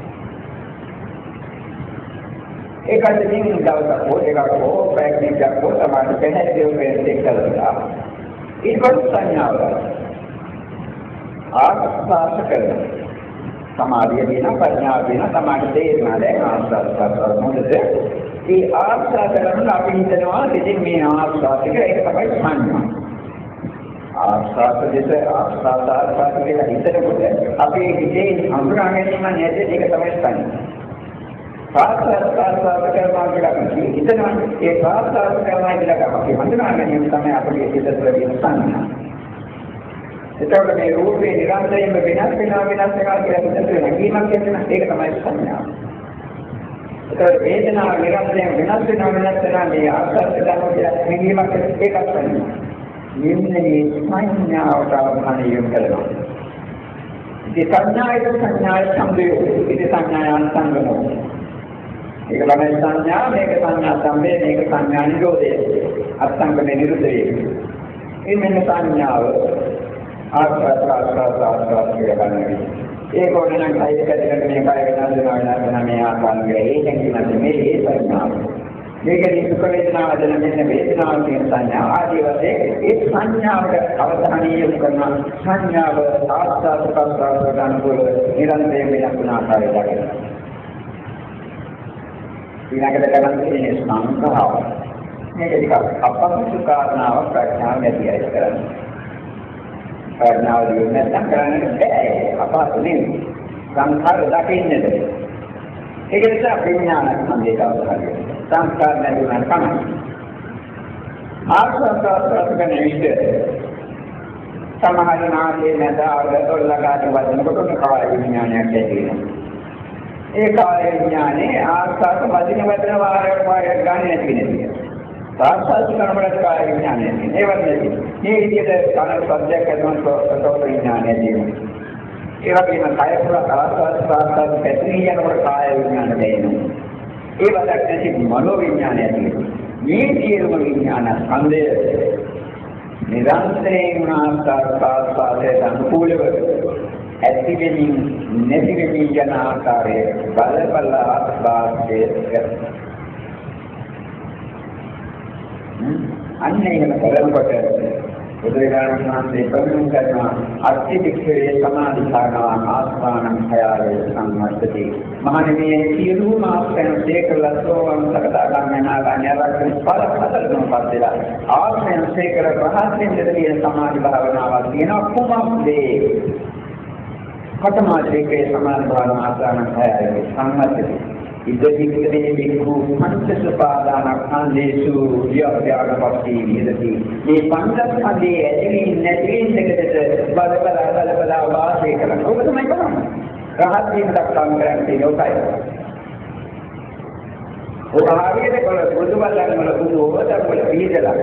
ඒකට දින දවසක් හෝ එකක් හෝ පැයක් දෙකක් හෝ තමයි පැහැදිලිව වෙන්නේ කියලා. ඊට පස්සේ සංඥාව ආස්වාද කරනවා. සමාධිය වෙන ප්‍රඥාව වෙන තමයි තේරෙනවා දැන් ආස්වාද ප්‍රසාර මොකද ඒ ආස්වාද කරන අපි හිතනවා ඉතින් මේ ආස්වාදික ඒක තමයි සංඥා. ආස්වාද දෙස ආස්වාද ආස්වාද කියලා හිතනකොට අපේ හිතේ අඳුරා ගැනීම නැති ඒක තමයි සංඥා. පාස්වාද පාස්වාද කරනවා කියලා අපි හිතනවා. ඒ පාස්වාද කරනවා කියලා අපි හඳුනා ගැනීම තමයි අපේ සිත තුළ තියෙන සංඥා. එතකොට මේ රූපේ නිරන්තරයෙන්ම වෙනස් වෙනවා වෙනස් වෙනවා කියලා හිතට නැගීමක් එන්න ඒක තමයි සංඥාව. එතකොට වේදනාව නිරන්තරයෙන් වෙනස් වෙනවා වෙනස් වෙනවා මේ ආස්වාද කරනවා කියලා නැගීමක් ඒකත් සංඥා. මෙන්නේ සංඥාවට අවධානය යොමු කරනවා. ඉතින් සංඥායක සංඥාය සම්බේ ඉතින් සංඥායන් සංගමෝ ඒක තමයි සංඥා මේක සංඥා සම්බේ මේක සංඥා නිරෝධය අත්සංගමේ නිරුද්ධ වේ. මේ මෙන්න සංඥාව ආස්වාද ආස්වාද ආස්වාද කියලා ගන්නවා. ඒක ඕනනම් කය කැදෙකට මේ කය වෙනස් වෙනවා වෙනස් වෙනවා මේ ආකාරයේ ඒකෙන් කියන්නේ මේ ඒ සංඥාව. මේකේ සුඛ වේදනාව දැන මෙන්න වේදනාව කියන සංඥාව ආදී වශයෙන් ඒ සංඥාවට අවධානය යොමු කරන සංඥාව ආස්වාද ප්‍රසආස ගන්නකොට නිරන්තරයෙන් වෙනස් වෙන ආකාරය දකිනවා. ඊළඟට කරන්න තියෙන්නේ සංඛාව. මේක ටිකක් අපහසු කාරණාවක් ප්‍රඥාව නැති අය කරන්නේ. ප්‍රඥාව දියුණු නැත්නම් කරන්න බෑ. අපහසු නෙමෙයි. සංඛාර දකින්නද. ඒක නිසා විඥාන සම්දේක අවශ්‍යයි. සංස්කාර නැතුණා තමයි. ආස්වාදාස්වාද කරන විට සමහර නාමයේ නැද අවලොල් ලගාට වදිනකොට කාය විඥානයක් ඇති වෙනවා. ඒ කාය විඥානේ ආස්වාද වදින වදින වාරයක් වාරයක් ගන්න නැති වෙනවා. සාස්වාද කරනකොට කාය විඥානය ඒවත් නැති. මේ විදිහට කන සබ්ජෙක්ට් කරනකොට සෝත විඥානය තියෙනවා. ඒ වගේම කය පුරා ආස්වාද ප්‍රාස්වාද පැතිරී යනකොට කාය විඥාන දැනෙනවා. ඒ වදක් නැති මනෝ විඥානය තියෙනවා. මේ සියලුම විඥාන ස්කන්ධය නිරන්තරයෙන් ආස්වාද ප්‍රාස්වාදයට අනුකූලව ඇති වෙමින් නැති වෙමින් යන ආකාරය බල බල ආස්වාදයේ කරනවා. අන්න එහෙම කරනකොට බුදුරජාණන් වහන්සේ ප්‍රමුඛ කරනවා අත්‍යතික්ෂේ සමාධිසාරා ආස්වානං khයාවේ සම්මත්තති මහණෙනි සියලුම ආස්තන සේකලා සෝවං සකදාගාමී නාගාන්‍යරක් පල හතරම පස්සෙලා ආස්තන සේකර රහතෙන් දෙවියන් සමාධි භාවනාවක් තියෙනවා කුමක්දේ? කතමාදේකේ සමාධි භාවනාව ආස්වානං khයාවේ සම්මත්තති ඉදිරිකේ බිකු පංචසපාදානස්කන්ධේසු විද්‍යාවපස්ති විදති මේ පංචස්කන්ධයේ ඇතිවීම නැතිවීම දෙකට බල බල බල බල වාසය කරන. ඔබ තමයි කරන්නේ. රහත් වීම දක්වා කරන්නේ ලෝකයි ඔබ ආවියද කොළ බුදු බලන්න වල බුදු ඔබ දක්වල පිළිදලා